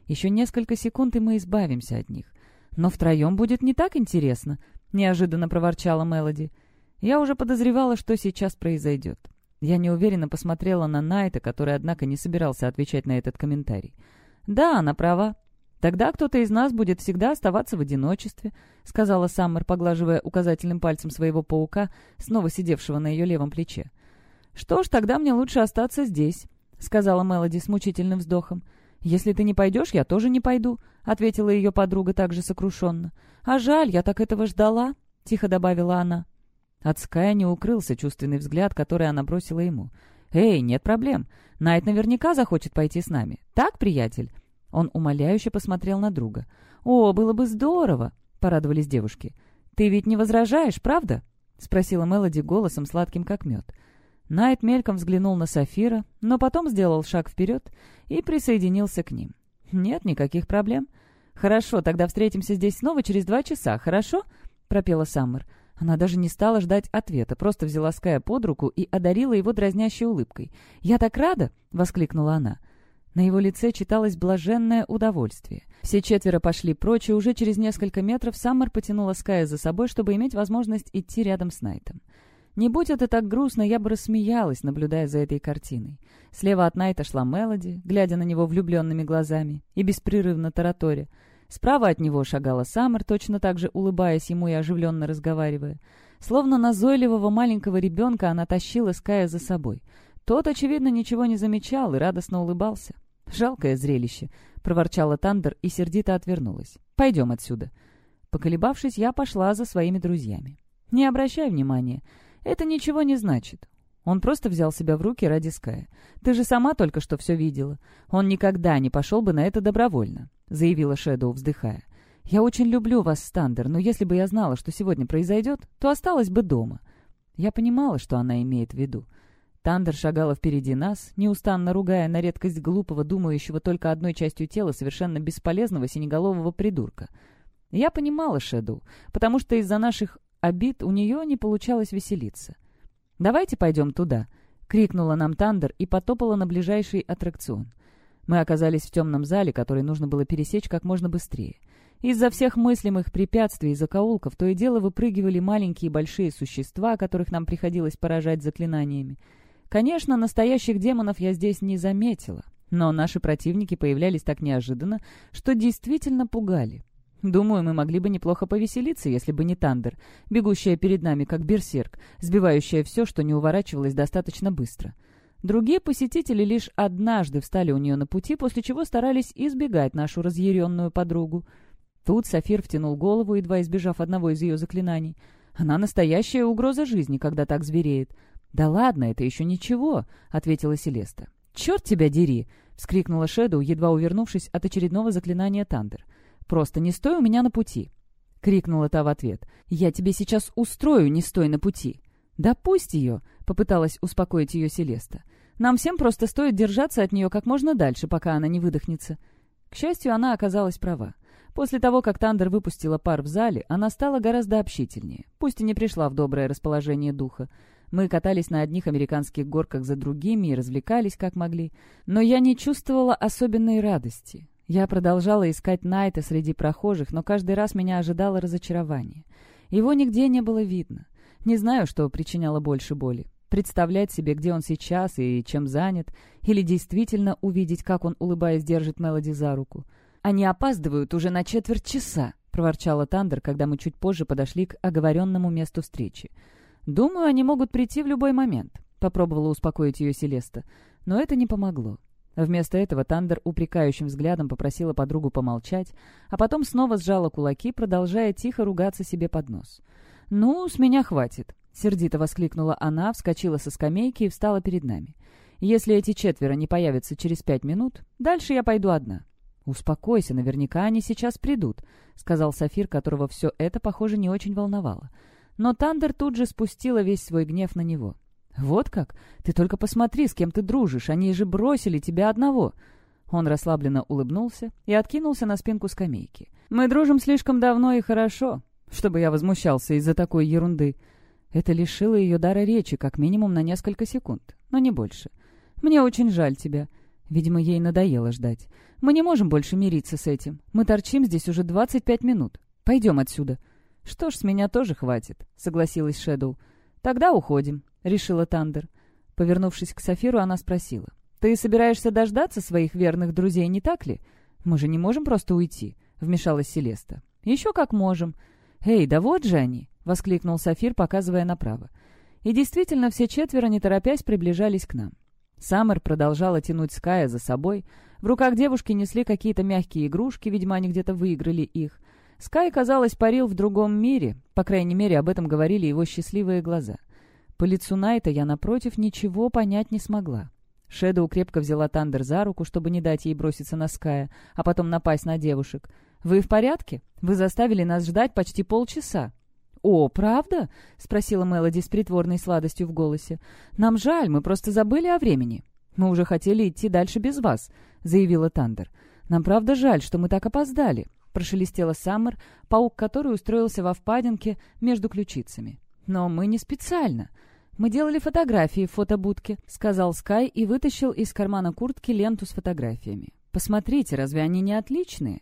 Еще несколько секунд, и мы избавимся от них. «Но втроем будет не так интересно», — неожиданно проворчала Мелоди. Я уже подозревала, что сейчас произойдет. Я неуверенно посмотрела на Найта, который, однако, не собирался отвечать на этот комментарий. «Да, она права. Тогда кто-то из нас будет всегда оставаться в одиночестве», — сказала Саммер, поглаживая указательным пальцем своего паука, снова сидевшего на ее левом плече. «Что ж, тогда мне лучше остаться здесь», — сказала Мелоди с мучительным вздохом. «Если ты не пойдешь, я тоже не пойду», — ответила ее подруга также сокрушенно. «А жаль, я так этого ждала», — тихо добавила она. От Ская не укрылся чувственный взгляд, который она бросила ему. «Эй, нет проблем. Найт наверняка захочет пойти с нами. Так, приятель?» Он умоляюще посмотрел на друга. «О, было бы здорово!» — порадовались девушки. «Ты ведь не возражаешь, правда?» — спросила Мелоди голосом сладким, как мед. Найт мельком взглянул на Сафира, но потом сделал шаг вперед и присоединился к ним. «Нет никаких проблем». «Хорошо, тогда встретимся здесь снова через два часа, хорошо?» — пропела Саммер. Она даже не стала ждать ответа, просто взяла Ская под руку и одарила его дразнящей улыбкой. «Я так рада!» — воскликнула она. На его лице читалось блаженное удовольствие. Все четверо пошли прочь, и уже через несколько метров Саммер потянула Ская за собой, чтобы иметь возможность идти рядом с Найтом. Не будь это так грустно, я бы рассмеялась, наблюдая за этой картиной. Слева от Найта шла Мелоди, глядя на него влюбленными глазами и беспрерывно тараторя. Справа от него шагала Саммер, точно так же улыбаясь ему и оживленно разговаривая. Словно назойливого маленького ребенка она тащила Ская за собой. Тот, очевидно, ничего не замечал и радостно улыбался. «Жалкое зрелище», — проворчала Тандер и сердито отвернулась. «Пойдем отсюда». Поколебавшись, я пошла за своими друзьями. «Не обращай внимания. Это ничего не значит. Он просто взял себя в руки ради Ская. Ты же сама только что все видела. Он никогда не пошел бы на это добровольно», — заявила Шэдоу, вздыхая. «Я очень люблю вас с Тандер, но если бы я знала, что сегодня произойдет, то осталась бы дома». Я понимала, что она имеет в виду. Тандер шагала впереди нас, неустанно ругая на редкость глупого, думающего только одной частью тела совершенно бесполезного синеголового придурка. Я понимала Шэдоу, потому что из-за наших обид у нее не получалось веселиться. «Давайте пойдем туда», — крикнула нам Тандер и потопала на ближайший аттракцион. Мы оказались в темном зале, который нужно было пересечь как можно быстрее. Из-за всех мыслимых препятствий и закоулков то и дело выпрыгивали маленькие и большие существа, которых нам приходилось поражать заклинаниями. Конечно, настоящих демонов я здесь не заметила, но наши противники появлялись так неожиданно, что действительно пугали. Думаю, мы могли бы неплохо повеселиться, если бы не Тандер, бегущая перед нами как берсерк, сбивающая все, что не уворачивалось достаточно быстро. Другие посетители лишь однажды встали у нее на пути, после чего старались избегать нашу разъяренную подругу. Тут Сафир втянул голову, едва избежав одного из ее заклинаний. Она настоящая угроза жизни, когда так звереет. «Да ладно, это еще ничего», — ответила Селеста. «Черт тебя дери!» — вскрикнула Шэдоу, едва увернувшись от очередного заклинания Тандер. Просто не стой у меня на пути!» — крикнула та в ответ. «Я тебе сейчас устрою, не стой на пути!» «Да пусть ее!» — попыталась успокоить ее Селеста. «Нам всем просто стоит держаться от нее как можно дальше, пока она не выдохнется». К счастью, она оказалась права. После того, как Тандер выпустила пар в зале, она стала гораздо общительнее, пусть и не пришла в доброе расположение духа. Мы катались на одних американских горках за другими и развлекались как могли, но я не чувствовала особенной радости. Я продолжала искать Найта среди прохожих, но каждый раз меня ожидало разочарование. Его нигде не было видно. Не знаю, что причиняло больше боли. Представлять себе, где он сейчас и чем занят, или действительно увидеть, как он, улыбаясь, держит Мелоди за руку. «Они опаздывают уже на четверть часа», — проворчала Тандер, когда мы чуть позже подошли к оговоренному месту встречи. «Думаю, они могут прийти в любой момент», — попробовала успокоить ее Селеста. Но это не помогло. Вместо этого Тандер упрекающим взглядом попросила подругу помолчать, а потом снова сжала кулаки, продолжая тихо ругаться себе под нос. «Ну, с меня хватит», — сердито воскликнула она, вскочила со скамейки и встала перед нами. «Если эти четверо не появятся через пять минут, дальше я пойду одна». «Успокойся, наверняка они сейчас придут», — сказал Сафир, которого все это, похоже, не очень волновало. Но Тандер тут же спустила весь свой гнев на него. «Вот как? Ты только посмотри, с кем ты дружишь, они же бросили тебя одного!» Он расслабленно улыбнулся и откинулся на спинку скамейки. «Мы дружим слишком давно и хорошо, чтобы я возмущался из-за такой ерунды». Это лишило ее дара речи как минимум на несколько секунд, но не больше. «Мне очень жаль тебя». Видимо, ей надоело ждать. «Мы не можем больше мириться с этим. Мы торчим здесь уже 25 минут. Пойдем отсюда». «Что ж, с меня тоже хватит», — согласилась Шэдоу. «Тогда уходим». — решила Тандер. Повернувшись к Сафиру, она спросила. «Ты собираешься дождаться своих верных друзей, не так ли? Мы же не можем просто уйти», — вмешалась Селеста. «Еще как можем». «Эй, да вот же они!» — воскликнул Сафир, показывая направо. И действительно, все четверо, не торопясь, приближались к нам. Саммер продолжала тянуть Ская за собой. В руках девушки несли какие-то мягкие игрушки, видимо, они где-то выиграли их. Скай, казалось, парил в другом мире, по крайней мере, об этом говорили его счастливые глаза — по лицу Найта я, напротив, ничего понять не смогла. Шэдоу крепко взяла Тандер за руку, чтобы не дать ей броситься на Ская, а потом напасть на девушек. «Вы в порядке? Вы заставили нас ждать почти полчаса». «О, правда?» — спросила Мелоди с притворной сладостью в голосе. «Нам жаль, мы просто забыли о времени. Мы уже хотели идти дальше без вас», — заявила Тандер. «Нам правда жаль, что мы так опоздали», — прошелестела Саммер, паук который устроился во впадинке между ключицами. «Но мы не специально. Мы делали фотографии в фотобудке», — сказал Скай и вытащил из кармана куртки ленту с фотографиями. «Посмотрите, разве они не отличные?»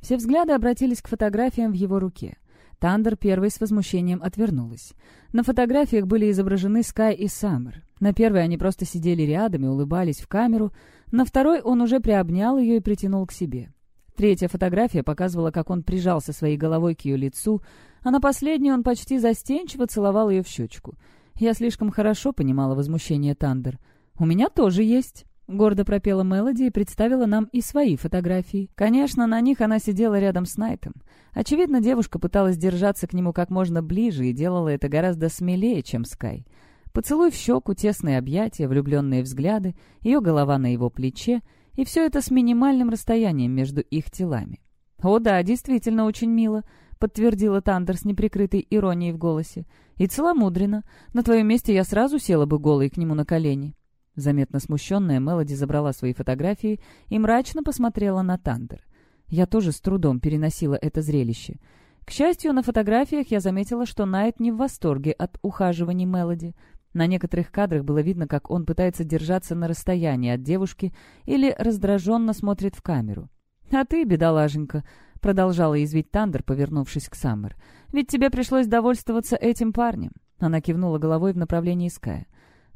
Все взгляды обратились к фотографиям в его руке. Тандер первой с возмущением отвернулась. На фотографиях были изображены Скай и Саммер. На первой они просто сидели рядом и улыбались в камеру, на второй он уже приобнял ее и притянул к себе. Третья фотография показывала, как он прижался своей головой к ее лицу, а на последней он почти застенчиво целовал ее в щечку. Я слишком хорошо понимала возмущение Тандер. «У меня тоже есть». Гордо пропела Мелоди и представила нам и свои фотографии. Конечно, на них она сидела рядом с Найтом. Очевидно, девушка пыталась держаться к нему как можно ближе и делала это гораздо смелее, чем Скай. Поцелуй в щеку, тесные объятия, влюбленные взгляды, ее голова на его плече, и все это с минимальным расстоянием между их телами. «О да, действительно очень мило», — подтвердила Тандер с неприкрытой иронией в голосе. «И целомудренно. На твоем месте я сразу села бы голой к нему на колени». Заметно смущенная Мелоди забрала свои фотографии и мрачно посмотрела на Тандер. Я тоже с трудом переносила это зрелище. К счастью, на фотографиях я заметила, что Найт не в восторге от ухаживаний Мелоди. На некоторых кадрах было видно, как он пытается держаться на расстоянии от девушки или раздраженно смотрит в камеру. «А ты, бедолаженька, — продолжала извить Тандер, повернувшись к Саммер. «Ведь тебе пришлось довольствоваться этим парнем». Она кивнула головой в направлении Ская.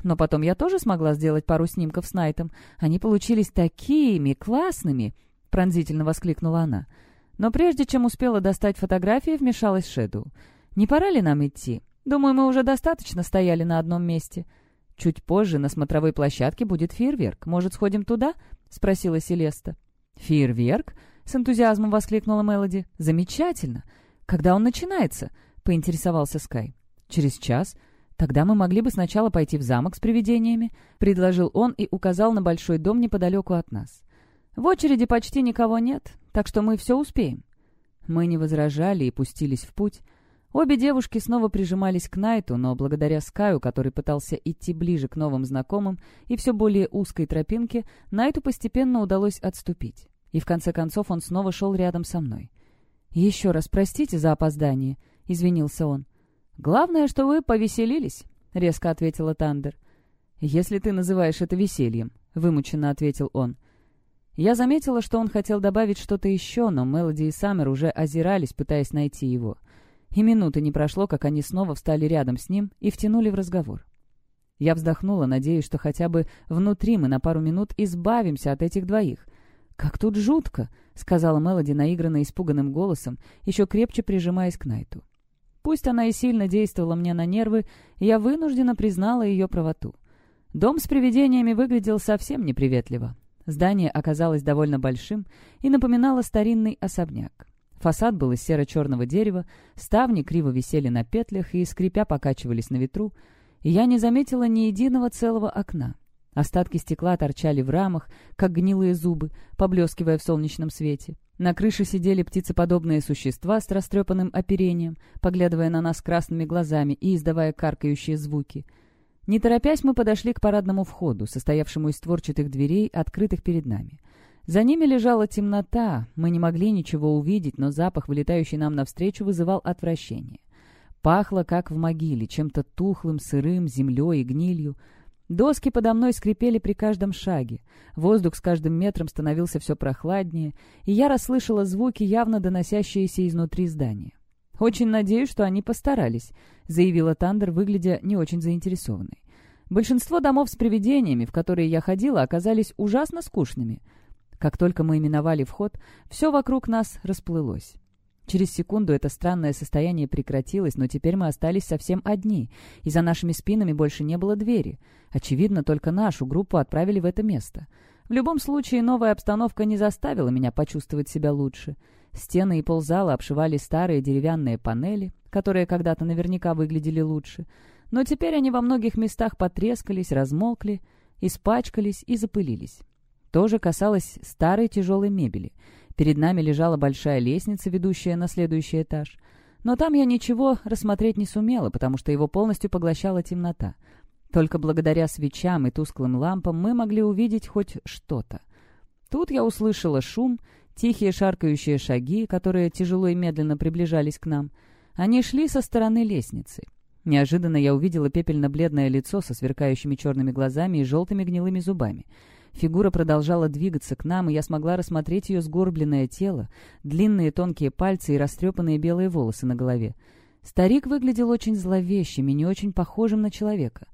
«Но потом я тоже смогла сделать пару снимков с Найтом. Они получились такими классными!» — пронзительно воскликнула она. Но прежде чем успела достать фотографии, вмешалась Шэдоу. «Не пора ли нам идти? Думаю, мы уже достаточно стояли на одном месте». «Чуть позже на смотровой площадке будет фейерверк. Может, сходим туда?» — спросила Селеста. «Фейерверк?» с энтузиазмом воскликнула Мелоди. «Замечательно! Когда он начинается?» — поинтересовался Скай. «Через час. Тогда мы могли бы сначала пойти в замок с привидениями», — предложил он и указал на большой дом неподалеку от нас. «В очереди почти никого нет, так что мы все успеем». Мы не возражали и пустились в путь. Обе девушки снова прижимались к Найту, но благодаря Скаю, который пытался идти ближе к новым знакомым и все более узкой тропинке, Найту постепенно удалось отступить и в конце концов он снова шел рядом со мной. «Еще раз простите за опоздание», — извинился он. «Главное, что вы повеселились», — резко ответила Тандер. «Если ты называешь это весельем», — вымученно ответил он. Я заметила, что он хотел добавить что-то еще, но Мелоди и Саммер уже озирались, пытаясь найти его. И минуты не прошло, как они снова встали рядом с ним и втянули в разговор. Я вздохнула, надеясь, что хотя бы внутри мы на пару минут избавимся от этих двоих — «Как тут жутко!» — сказала Мелоди наигранно испуганным голосом, еще крепче прижимаясь к Найту. Пусть она и сильно действовала мне на нервы, я вынуждена признала ее правоту. Дом с привидениями выглядел совсем неприветливо. Здание оказалось довольно большим и напоминало старинный особняк. Фасад был из серо-черного дерева, ставни криво висели на петлях и, скрипя, покачивались на ветру, и я не заметила ни единого целого окна. Остатки стекла торчали в рамах, как гнилые зубы, поблескивая в солнечном свете. На крыше сидели птицеподобные существа с растрепанным оперением, поглядывая на нас красными глазами и издавая каркающие звуки. Не торопясь, мы подошли к парадному входу, состоявшему из створчатых дверей, открытых перед нами. За ними лежала темнота, мы не могли ничего увидеть, но запах, вылетающий нам навстречу, вызывал отвращение. Пахло, как в могиле, чем-то тухлым, сырым, землей и гнилью. Доски подо мной скрипели при каждом шаге. Воздух с каждым метром становился все прохладнее, и я расслышала звуки, явно доносящиеся изнутри здания. «Очень надеюсь, что они постарались», — заявила Тандер, выглядя не очень заинтересованной. «Большинство домов с привидениями, в которые я ходила, оказались ужасно скучными. Как только мы именовали вход, все вокруг нас расплылось. Через секунду это странное состояние прекратилось, но теперь мы остались совсем одни, и за нашими спинами больше не было двери. Очевидно, только нашу группу отправили в это место. В любом случае, новая обстановка не заставила меня почувствовать себя лучше. Стены и ползала обшивали старые деревянные панели, которые когда-то наверняка выглядели лучше. Но теперь они во многих местах потрескались, размолкли, испачкались и запылились. То же касалось старой тяжелой мебели — Перед нами лежала большая лестница, ведущая на следующий этаж. Но там я ничего рассмотреть не сумела, потому что его полностью поглощала темнота. Только благодаря свечам и тусклым лампам мы могли увидеть хоть что-то. Тут я услышала шум, тихие шаркающие шаги, которые тяжело и медленно приближались к нам. Они шли со стороны лестницы. Неожиданно я увидела пепельно-бледное лицо со сверкающими черными глазами и желтыми гнилыми зубами. Фигура продолжала двигаться к нам, и я смогла рассмотреть ее сгорбленное тело, длинные тонкие пальцы и растрепанные белые волосы на голове. Старик выглядел очень зловещим и не очень похожим на человека.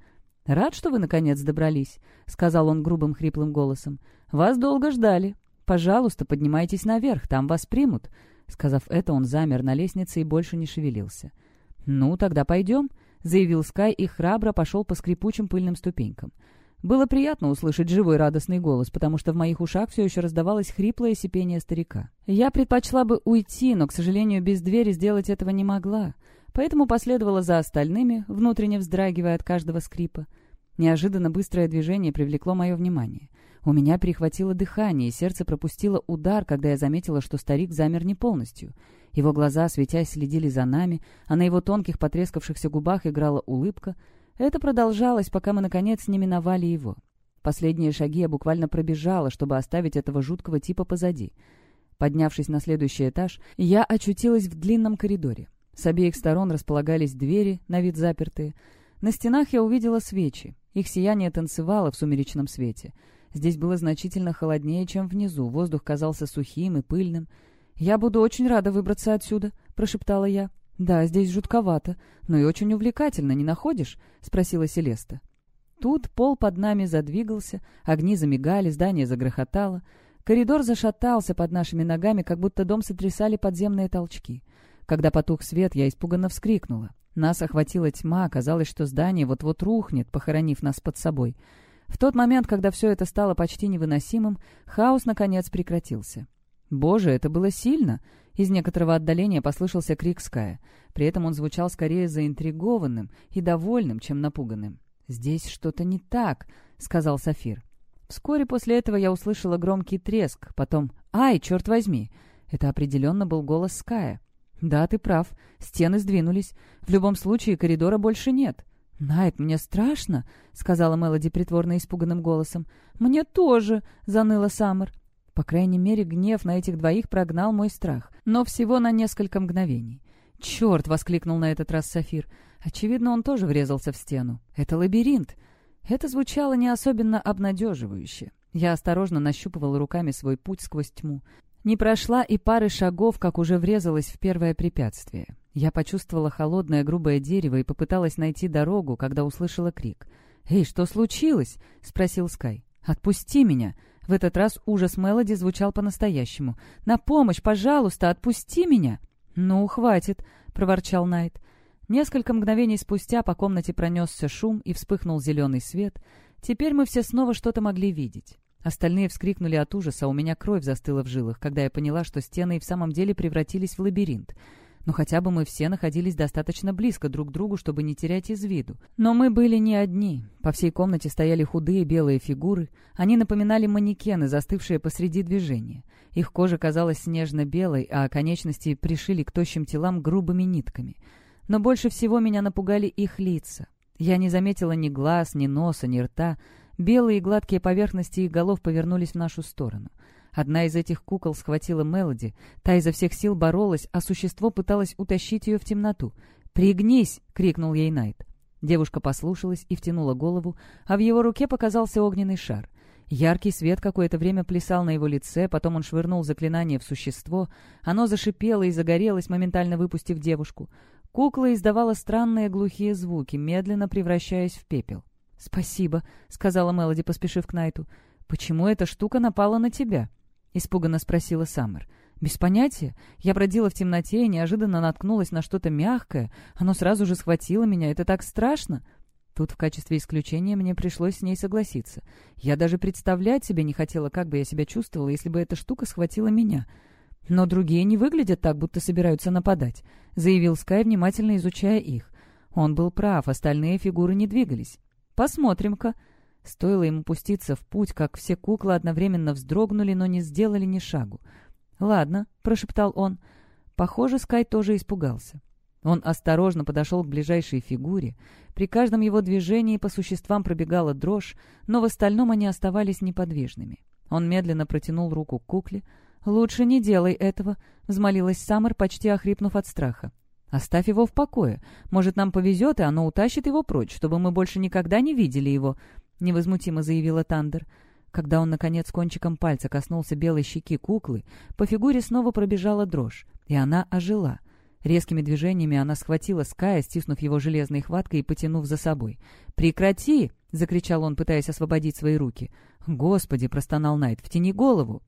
«Рад, что вы, наконец, добрались», — сказал он грубым хриплым голосом. «Вас долго ждали. Пожалуйста, поднимайтесь наверх, там вас примут». Сказав это, он замер на лестнице и больше не шевелился. «Ну, тогда пойдем», — заявил Скай и храбро пошел по скрипучим пыльным ступенькам. Было приятно услышать живой радостный голос, потому что в моих ушах все еще раздавалось хриплое сипение старика. Я предпочла бы уйти, но, к сожалению, без двери сделать этого не могла, поэтому последовала за остальными, внутренне вздрагивая от каждого скрипа. Неожиданно быстрое движение привлекло мое внимание. У меня перехватило дыхание, и сердце пропустило удар, когда я заметила, что старик замер не полностью. Его глаза, светясь, следили за нами, а на его тонких потрескавшихся губах играла улыбка — это продолжалось, пока мы, наконец, не миновали его. Последние шаги я буквально пробежала, чтобы оставить этого жуткого типа позади. Поднявшись на следующий этаж, я очутилась в длинном коридоре. С обеих сторон располагались двери, на вид запертые. На стенах я увидела свечи. Их сияние танцевало в сумеречном свете. Здесь было значительно холоднее, чем внизу. Воздух казался сухим и пыльным. «Я буду очень рада выбраться отсюда», — прошептала я. «Да, здесь жутковато, но и очень увлекательно, не находишь?» — спросила Селеста. Тут пол под нами задвигался, огни замигали, здание загрохотало. Коридор зашатался под нашими ногами, как будто дом сотрясали подземные толчки. Когда потух свет, я испуганно вскрикнула. Нас охватила тьма, казалось, что здание вот-вот рухнет, похоронив нас под собой. В тот момент, когда все это стало почти невыносимым, хаос, наконец, прекратился. Боже, это было сильно! Из некоторого отдаления послышался крик Ская. При этом он звучал скорее заинтригованным и довольным, чем напуганным. «Здесь что-то не так», — сказал Сафир. Вскоре после этого я услышала громкий треск, потом «Ай, черт возьми!» Это определенно был голос Ская. «Да, ты прав. Стены сдвинулись. В любом случае коридора больше нет». «Найт, мне страшно», — сказала Мелоди притворно испуганным голосом. «Мне тоже», — заныла Саммер. По крайней мере, гнев на этих двоих прогнал мой страх, но всего на несколько мгновений. «Черт!» — воскликнул на этот раз Сафир. Очевидно, он тоже врезался в стену. «Это лабиринт!» Это звучало не особенно обнадеживающе. Я осторожно нащупывал руками свой путь сквозь тьму. Не прошла и пары шагов, как уже врезалась в первое препятствие. Я почувствовала холодное грубое дерево и попыталась найти дорогу, когда услышала крик. «Эй, что случилось?» — спросил Скай. «Отпусти меня!» В этот раз ужас Мелоди звучал по-настоящему. «На помощь, пожалуйста, отпусти меня!» «Ну, хватит!» — проворчал Найт. Несколько мгновений спустя по комнате пронесся шум и вспыхнул зеленый свет. Теперь мы все снова что-то могли видеть. Остальные вскрикнули от ужаса, у меня кровь застыла в жилах, когда я поняла, что стены и в самом деле превратились в лабиринт. Но хотя бы мы все находились достаточно близко друг к другу, чтобы не терять из виду. Но мы были не одни. По всей комнате стояли худые белые фигуры. Они напоминали манекены, застывшие посреди движения. Их кожа казалась снежно-белой, а конечности пришили к тощим телам грубыми нитками. Но больше всего меня напугали их лица. Я не заметила ни глаз, ни носа, ни рта. Белые гладкие поверхности их голов повернулись в нашу сторону. Одна из этих кукол схватила Мелоди, та изо всех сил боролась, а существо пыталось утащить ее в темноту. «Пригнись!» — крикнул ей Найт. Девушка послушалась и втянула голову, а в его руке показался огненный шар. Яркий свет какое-то время плясал на его лице, потом он швырнул заклинание в существо. Оно зашипело и загорелось, моментально выпустив девушку. Кукла издавала странные глухие звуки, медленно превращаясь в пепел. «Спасибо», — сказала Мелоди, поспешив к Найту. «Почему эта штука напала на тебя?» — испуганно спросила Саммер. «Без понятия. Я бродила в темноте и неожиданно наткнулась на что-то мягкое. Оно сразу же схватило меня. Это так страшно!» Тут в качестве исключения мне пришлось с ней согласиться. Я даже представлять себе не хотела, как бы я себя чувствовала, если бы эта штука схватила меня. «Но другие не выглядят так, будто собираются нападать», — заявил Скай, внимательно изучая их. Он был прав, остальные фигуры не двигались. «Посмотрим-ка». Стоило ему пуститься в путь, как все куклы одновременно вздрогнули, но не сделали ни шагу. «Ладно», — прошептал он. Похоже, Скай тоже испугался. Он осторожно подошел к ближайшей фигуре. При каждом его движении по существам пробегала дрожь, но в остальном они оставались неподвижными. Он медленно протянул руку к кукле. «Лучше не делай этого», — взмолилась Саммер, почти охрипнув от страха. «Оставь его в покое. Может, нам повезет, и оно утащит его прочь, чтобы мы больше никогда не видели его», — невозмутимо заявила Тандер. Когда он, наконец, кончиком пальца коснулся белой щеки куклы, по фигуре снова пробежала дрожь, и она ожила. Резкими движениями она схватила Ская, стиснув его железной хваткой и потянув за собой. «Прекрати!» — закричал он, пытаясь освободить свои руки. «Господи!» — простонал Найт. «Втяни голову!»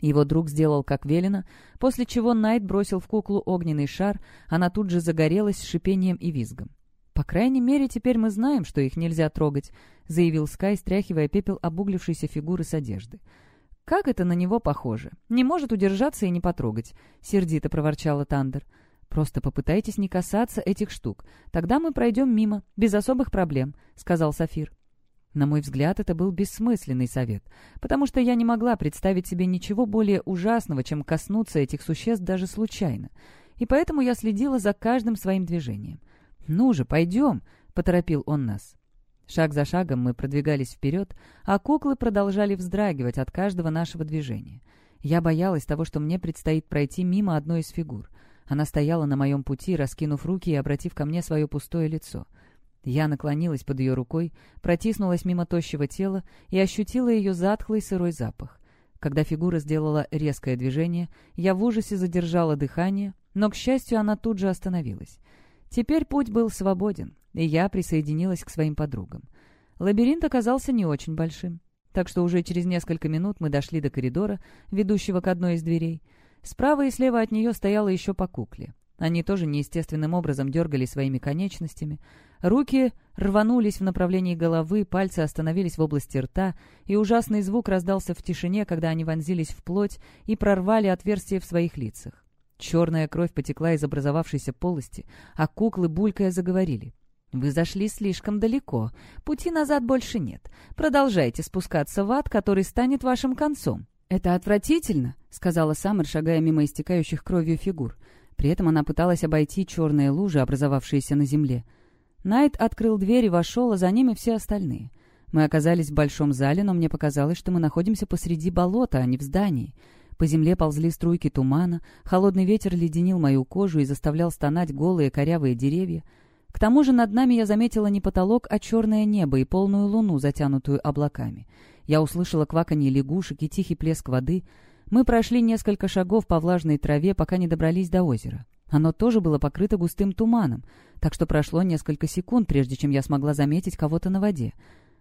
Его друг сделал как велено, после чего Найт бросил в куклу огненный шар, она тут же загорелась с шипением и визгом. «По крайней мере, теперь мы знаем, что их нельзя трогать», — заявил Скай, стряхивая пепел обуглившейся фигуры с одежды. «Как это на него похоже? Не может удержаться и не потрогать», — сердито проворчала Тандер. «Просто попытайтесь не касаться этих штук. Тогда мы пройдем мимо, без особых проблем», — сказал Сафир. На мой взгляд, это был бессмысленный совет, потому что я не могла представить себе ничего более ужасного, чем коснуться этих существ даже случайно. И поэтому я следила за каждым своим движением. «Ну же, пойдем!» — поторопил он нас. Шаг за шагом мы продвигались вперед, а куклы продолжали вздрагивать от каждого нашего движения. Я боялась того, что мне предстоит пройти мимо одной из фигур. Она стояла на моем пути, раскинув руки и обратив ко мне свое пустое лицо — я наклонилась под ее рукой, протиснулась мимо тощего тела и ощутила ее затхлый сырой запах. Когда фигура сделала резкое движение, я в ужасе задержала дыхание, но, к счастью, она тут же остановилась. Теперь путь был свободен, и я присоединилась к своим подругам. Лабиринт оказался не очень большим, так что уже через несколько минут мы дошли до коридора, ведущего к одной из дверей. Справа и слева от нее стояла еще по кукле. Они тоже неестественным образом дергали своими конечностями. Руки рванулись в направлении головы, пальцы остановились в области рта, и ужасный звук раздался в тишине, когда они вонзились в плоть и прорвали отверстия в своих лицах. Черная кровь потекла из образовавшейся полости, а куклы, булькая, заговорили. «Вы зашли слишком далеко. Пути назад больше нет. Продолжайте спускаться в ад, который станет вашим концом». «Это отвратительно», — сказала Саммер, шагая мимо истекающих кровью фигур. При этом она пыталась обойти черные лужи, образовавшиеся на земле. Найт открыл дверь и вошел, а за ним и все остальные. Мы оказались в большом зале, но мне показалось, что мы находимся посреди болота, а не в здании. По земле ползли струйки тумана, холодный ветер леденил мою кожу и заставлял стонать голые корявые деревья. К тому же над нами я заметила не потолок, а черное небо и полную луну, затянутую облаками. Я услышала кваканье лягушек и тихий плеск воды. Мы прошли несколько шагов по влажной траве, пока не добрались до озера. Оно тоже было покрыто густым туманом, так что прошло несколько секунд, прежде чем я смогла заметить кого-то на воде.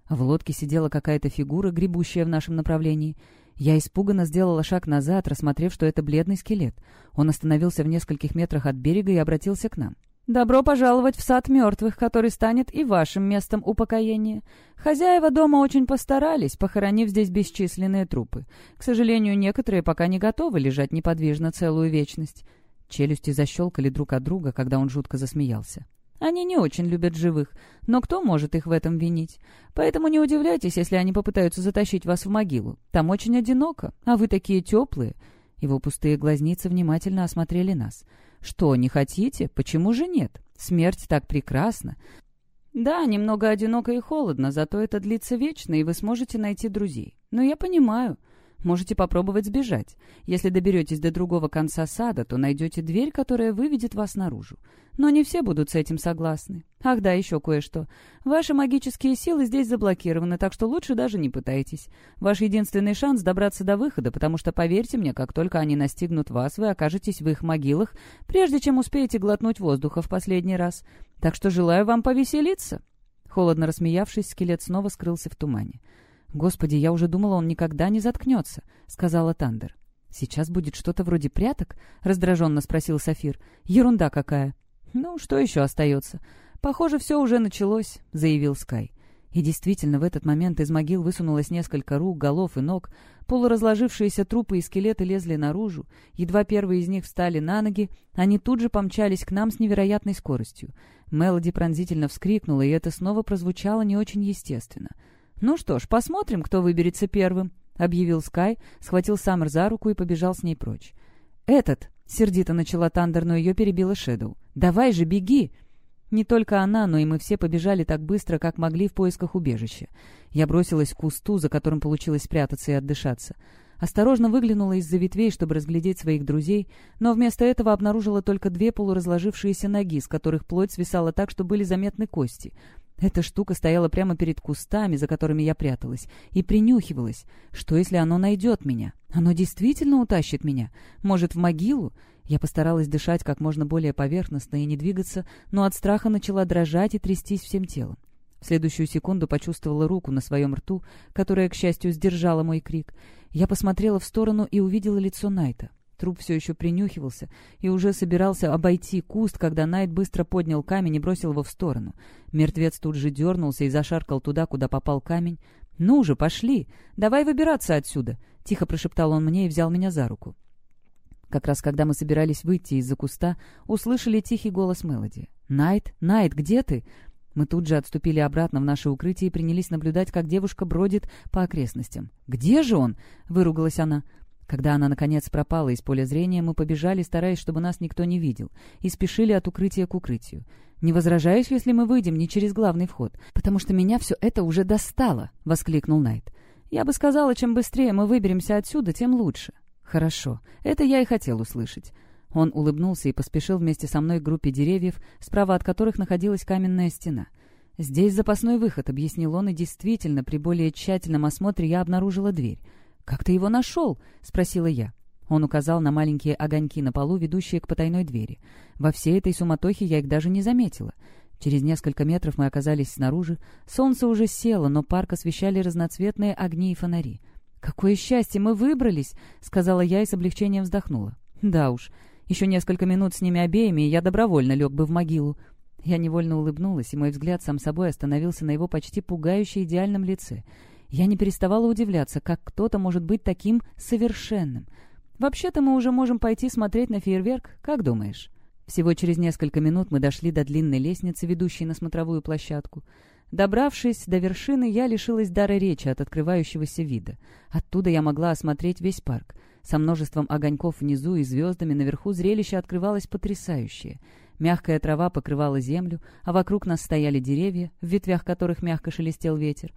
В лодке сидела какая-то фигура, гребущая в нашем направлении. Я испуганно сделала шаг назад, рассмотрев, что это бледный скелет. Он остановился в нескольких метрах от берега и обратился к нам. «Добро пожаловать в сад мертвых, который станет и вашим местом упокоения. Хозяева дома очень постарались, похоронив здесь бесчисленные трупы. К сожалению, некоторые пока не готовы лежать неподвижно целую вечность». Челюсти защелкали друг от друга, когда он жутко засмеялся. Они не очень любят живых, но кто может их в этом винить? Поэтому не удивляйтесь, если они попытаются затащить вас в могилу. Там очень одиноко, а вы такие теплые». Его пустые глазницы внимательно осмотрели нас. «Что, не хотите? Почему же нет? Смерть так прекрасна. Да, немного одиноко и холодно, зато это длится вечно, и вы сможете найти друзей. Но я понимаю. Можете попробовать сбежать. Если доберетесь до другого конца сада, то найдете дверь, которая выведет вас наружу. Но не все будут с этим согласны. Ах да, еще кое-что. Ваши магические силы здесь заблокированы, так что лучше даже не пытайтесь. Ваш единственный шанс добраться до выхода, потому что, поверьте мне, как только они настигнут вас, вы окажетесь в их могилах, прежде чем успеете глотнуть воздуха в последний раз. Так что желаю вам повеселиться». Холодно рассмеявшись, скелет снова скрылся в тумане. «Господи, я уже думала, он никогда не заткнется», — сказала Тандер. «Сейчас будет что-то вроде пряток?» — раздраженно спросил Сафир. «Ерунда какая!» «Ну, что еще остается?» «Похоже, все уже началось», — заявил Скай. И действительно, в этот момент из могил высунулось несколько рук, голов и ног. Полуразложившиеся трупы и скелеты лезли наружу. Едва первые из них встали на ноги, они тут же помчались к нам с невероятной скоростью. Мелоди пронзительно вскрикнула, и это снова прозвучало не очень естественно. «Ну что ж, посмотрим, кто выберется первым», — объявил Скай, схватил Саммер за руку и побежал с ней прочь. «Этот!» — сердито начала Тандер, но ее перебила Шэдоу. «Давай же, беги!» Не только она, но и мы все побежали так быстро, как могли в поисках убежища. Я бросилась к кусту, за которым получилось спрятаться и отдышаться. Осторожно выглянула из-за ветвей, чтобы разглядеть своих друзей, но вместо этого обнаружила только две полуразложившиеся ноги, с которых плоть свисала так, что были заметны кости. Эта штука стояла прямо перед кустами, за которыми я пряталась, и принюхивалась. Что, если оно найдет меня? Оно действительно утащит меня? Может, в могилу? Я постаралась дышать как можно более поверхностно и не двигаться, но от страха начала дрожать и трястись всем телом. В следующую секунду почувствовала руку на своем рту, которая, к счастью, сдержала мой крик. Я посмотрела в сторону и увидела лицо Найта. Труп все еще принюхивался и уже собирался обойти куст, когда Найт быстро поднял камень и бросил его в сторону. Мертвец тут же дернулся и зашаркал туда, куда попал камень. «Ну же, пошли! Давай выбираться отсюда!» — тихо прошептал он мне и взял меня за руку. Как раз когда мы собирались выйти из-за куста, услышали тихий голос Мелоди. «Найт, Найт, где ты?» Мы тут же отступили обратно в наше укрытие и принялись наблюдать, как девушка бродит по окрестностям. «Где же он?» — выругалась она. Когда она, наконец, пропала из поля зрения, мы побежали, стараясь, чтобы нас никто не видел, и спешили от укрытия к укрытию. «Не возражаешь, если мы выйдем не через главный вход? Потому что меня все это уже достало!» — воскликнул Найт. «Я бы сказала, чем быстрее мы выберемся отсюда, тем лучше». «Хорошо. Это я и хотел услышать». Он улыбнулся и поспешил вместе со мной к группе деревьев, справа от которых находилась каменная стена. «Здесь запасной выход», — объяснил он, и действительно, при более тщательном осмотре я обнаружила дверь. «Как ты его нашел?» — спросила я. Он указал на маленькие огоньки на полу, ведущие к потайной двери. Во всей этой суматохе я их даже не заметила. Через несколько метров мы оказались снаружи. Солнце уже село, но парк освещали разноцветные огни и фонари. «Какое счастье! Мы выбрались!» — сказала я и с облегчением вздохнула. «Да уж, еще несколько минут с ними обеими, и я добровольно лег бы в могилу». Я невольно улыбнулась, и мой взгляд сам собой остановился на его почти пугающе идеальном лице — я не переставала удивляться, как кто-то может быть таким совершенным. Вообще-то мы уже можем пойти смотреть на фейерверк, как думаешь? Всего через несколько минут мы дошли до длинной лестницы, ведущей на смотровую площадку. Добравшись до вершины, я лишилась дара речи от открывающегося вида. Оттуда я могла осмотреть весь парк. Со множеством огоньков внизу и звездами наверху зрелище открывалось потрясающее. Мягкая трава покрывала землю, а вокруг нас стояли деревья, в ветвях которых мягко шелестел ветер.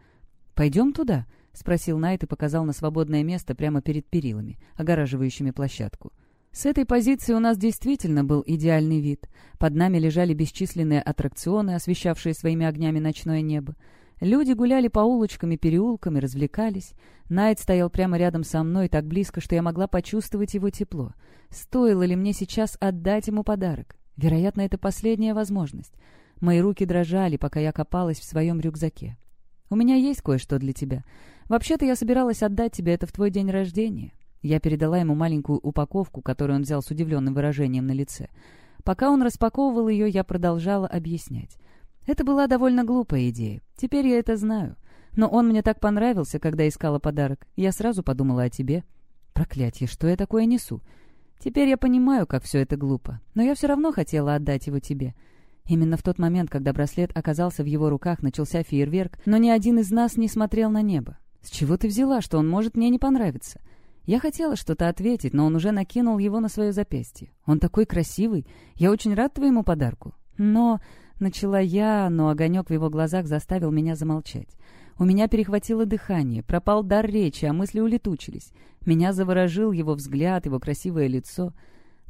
«Пойдем туда?» — спросил Найт и показал на свободное место прямо перед перилами, огораживающими площадку. С этой позиции у нас действительно был идеальный вид. Под нами лежали бесчисленные аттракционы, освещавшие своими огнями ночное небо. Люди гуляли по улочкам и переулкам и развлекались. Найт стоял прямо рядом со мной, так близко, что я могла почувствовать его тепло. Стоило ли мне сейчас отдать ему подарок? Вероятно, это последняя возможность. Мои руки дрожали, пока я копалась в своем рюкзаке. У меня есть кое-что для тебя. Вообще-то я собиралась отдать тебе это в твой день рождения». Я передала ему маленькую упаковку, которую он взял с удивленным выражением на лице. Пока он распаковывал ее, я продолжала объяснять. Это была довольно глупая идея. Теперь я это знаю. Но он мне так понравился, когда искала подарок. Я сразу подумала о тебе. Проклятье, что я такое несу? Теперь я понимаю, как все это глупо. Но я все равно хотела отдать его тебе. Именно в тот момент, когда браслет оказался в его руках, начался фейерверк, но ни один из нас не смотрел на небо. С чего ты взяла, что он может мне не понравиться? Я хотела что-то ответить, но он уже накинул его на свое запястье. Он такой красивый. Я очень рад твоему подарку. Но... Начала я, но огонек в его глазах заставил меня замолчать. У меня перехватило дыхание, пропал дар речи, а мысли улетучились. Меня заворожил его взгляд, его красивое лицо.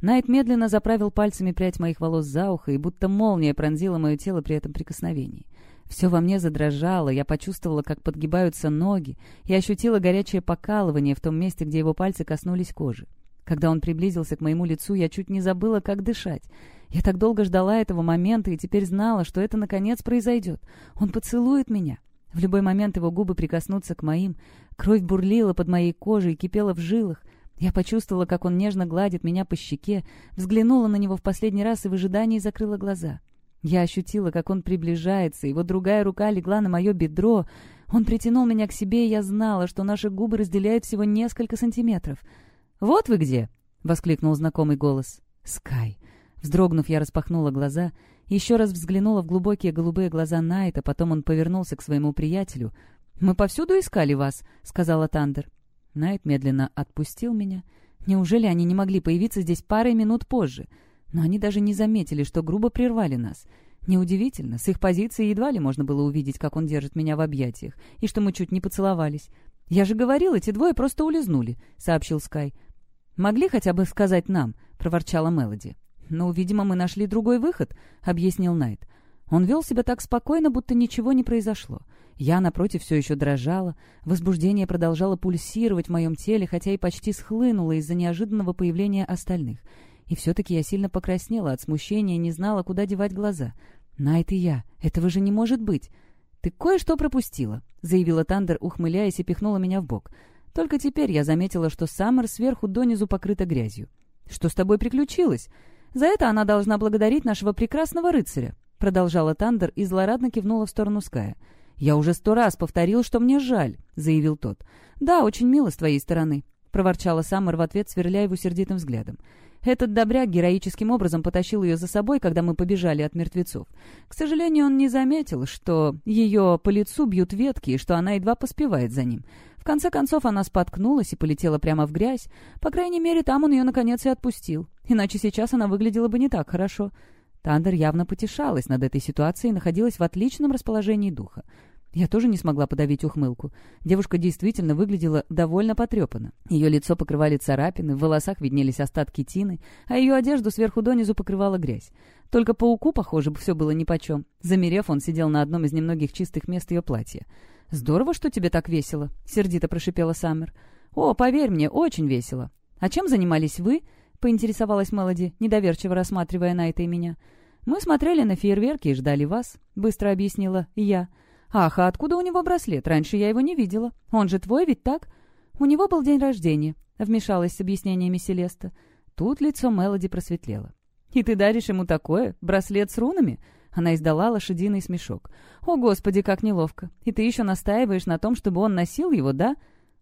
Найт медленно заправил пальцами прядь моих волос за ухо, и будто молния пронзила мое тело при этом прикосновении. Все во мне задрожало, я почувствовала, как подгибаются ноги, и ощутила горячее покалывание в том месте, где его пальцы коснулись кожи. Когда он приблизился к моему лицу, я чуть не забыла, как дышать. Я так долго ждала этого момента и теперь знала, что это наконец произойдет. Он поцелует меня. В любой момент его губы прикоснутся к моим. Кровь бурлила под моей кожей и кипела в жилах. Я почувствовала, как он нежно гладит меня по щеке, взглянула на него в последний раз и в ожидании закрыла глаза. Я ощутила, как он приближается, его другая рука легла на мое бедро. Он притянул меня к себе, и я знала, что наши губы разделяют всего несколько сантиметров. «Вот вы где!» — воскликнул знакомый голос. «Скай!» Вздрогнув, я распахнула глаза, еще раз взглянула в глубокие голубые глаза Найта, потом он повернулся к своему приятелю. «Мы повсюду искали вас», — сказала Тандер. Найт медленно отпустил меня. Неужели они не могли появиться здесь парой минут позже? Но они даже не заметили, что грубо прервали нас. Неудивительно, с их позиции едва ли можно было увидеть, как он держит меня в объятиях, и что мы чуть не поцеловались. «Я же говорил, эти двое просто улизнули», — сообщил Скай. «Могли хотя бы сказать нам?» — проворчала Мелоди. «Ну, видимо, мы нашли другой выход», — объяснил Найт. Он вел себя так спокойно, будто ничего не произошло. Я, напротив, все еще дрожала. Возбуждение продолжало пульсировать в моем теле, хотя и почти схлынуло из-за неожиданного появления остальных. И все-таки я сильно покраснела от смущения и не знала, куда девать глаза. «Найт и я. Этого же не может быть!» «Ты кое-что пропустила», — заявила Тандер, ухмыляясь и пихнула меня в бок. Только теперь я заметила, что Саммер сверху донизу покрыта грязью. «Что с тобой приключилось?» «За это она должна благодарить нашего прекрасного рыцаря», — продолжала Тандер и злорадно кивнула в сторону Ская. «Я уже сто раз повторил, что мне жаль», — заявил тот. «Да, очень мило с твоей стороны», — проворчала Саммер в ответ, сверляя его сердитым взглядом. Этот добряк героическим образом потащил ее за собой, когда мы побежали от мертвецов. К сожалению, он не заметил, что ее по лицу бьют ветки и что она едва поспевает за ним. В конце концов, она споткнулась и полетела прямо в грязь. По крайней мере, там он ее наконец и отпустил. Иначе сейчас она выглядела бы не так хорошо. Тандер явно потешалась над этой ситуацией и находилась в отличном расположении духа. Я тоже не смогла подавить ухмылку. Девушка действительно выглядела довольно потрепанно. Ее лицо покрывали царапины, в волосах виднелись остатки тины, а ее одежду сверху донизу покрывала грязь. Только пауку, похоже, все было нипочем. Замерев, он сидел на одном из немногих чистых мест ее платья. «Здорово, что тебе так весело», — сердито прошипела Саммер. «О, поверь мне, очень весело. А чем занимались вы?» — поинтересовалась Мелоди, недоверчиво рассматривая Найта и меня. «Мы смотрели на фейерверки и ждали вас», — быстро объяснила я. «Ах, а откуда у него браслет? Раньше я его не видела. Он же твой, ведь так?» «У него был день рождения», — вмешалась с объяснениями Селеста. Тут лицо Мелоди просветлело. «И ты даришь ему такое? Браслет с рунами?» Она издала лошадиный смешок. «О, Господи, как неловко! И ты еще настаиваешь на том, чтобы он носил его, да?»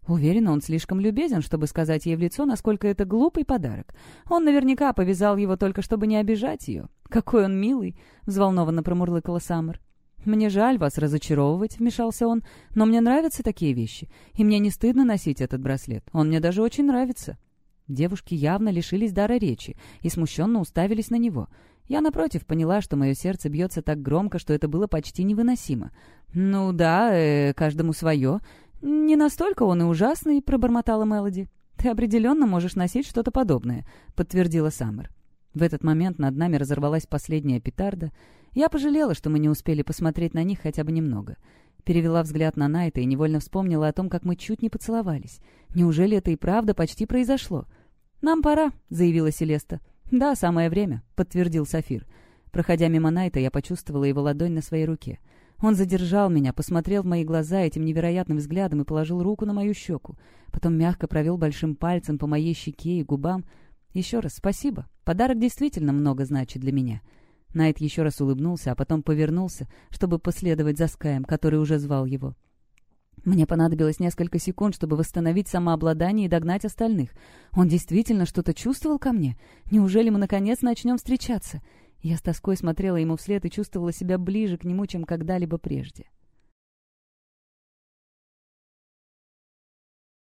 Уверена, он слишком любезен, чтобы сказать ей в лицо, насколько это глупый подарок. Он наверняка повязал его только, чтобы не обижать ее. «Какой он милый!» — взволнованно промурлыкала Саммер. «Мне жаль вас разочаровывать», — вмешался он, «но мне нравятся такие вещи, и мне не стыдно носить этот браслет. Он мне даже очень нравится». Девушки явно лишились дара речи и смущенно уставились на него. Я, напротив, поняла, что мое сердце бьется так громко, что это было почти невыносимо. «Ну да, э, каждому свое. Не настолько он и ужасный», — пробормотала Мелоди. «Ты определенно можешь носить что-то подобное», — подтвердила Саммер. В этот момент над нами разорвалась последняя петарда — я пожалела, что мы не успели посмотреть на них хотя бы немного. Перевела взгляд на Найта и невольно вспомнила о том, как мы чуть не поцеловались. Неужели это и правда почти произошло? «Нам пора», — заявила Селеста. «Да, самое время», — подтвердил Сафир. Проходя мимо Найта, я почувствовала его ладонь на своей руке. Он задержал меня, посмотрел в мои глаза этим невероятным взглядом и положил руку на мою щеку. Потом мягко провел большим пальцем по моей щеке и губам. «Еще раз спасибо», Подарок действительно много значит для меня. Найт еще раз улыбнулся, а потом повернулся, чтобы последовать за Скаем, который уже звал его. Мне понадобилось несколько секунд, чтобы восстановить самообладание и догнать остальных. Он действительно что-то чувствовал ко мне? Неужели мы, наконец, начнем встречаться? Я с тоской смотрела ему вслед и чувствовала себя ближе к нему, чем когда-либо прежде.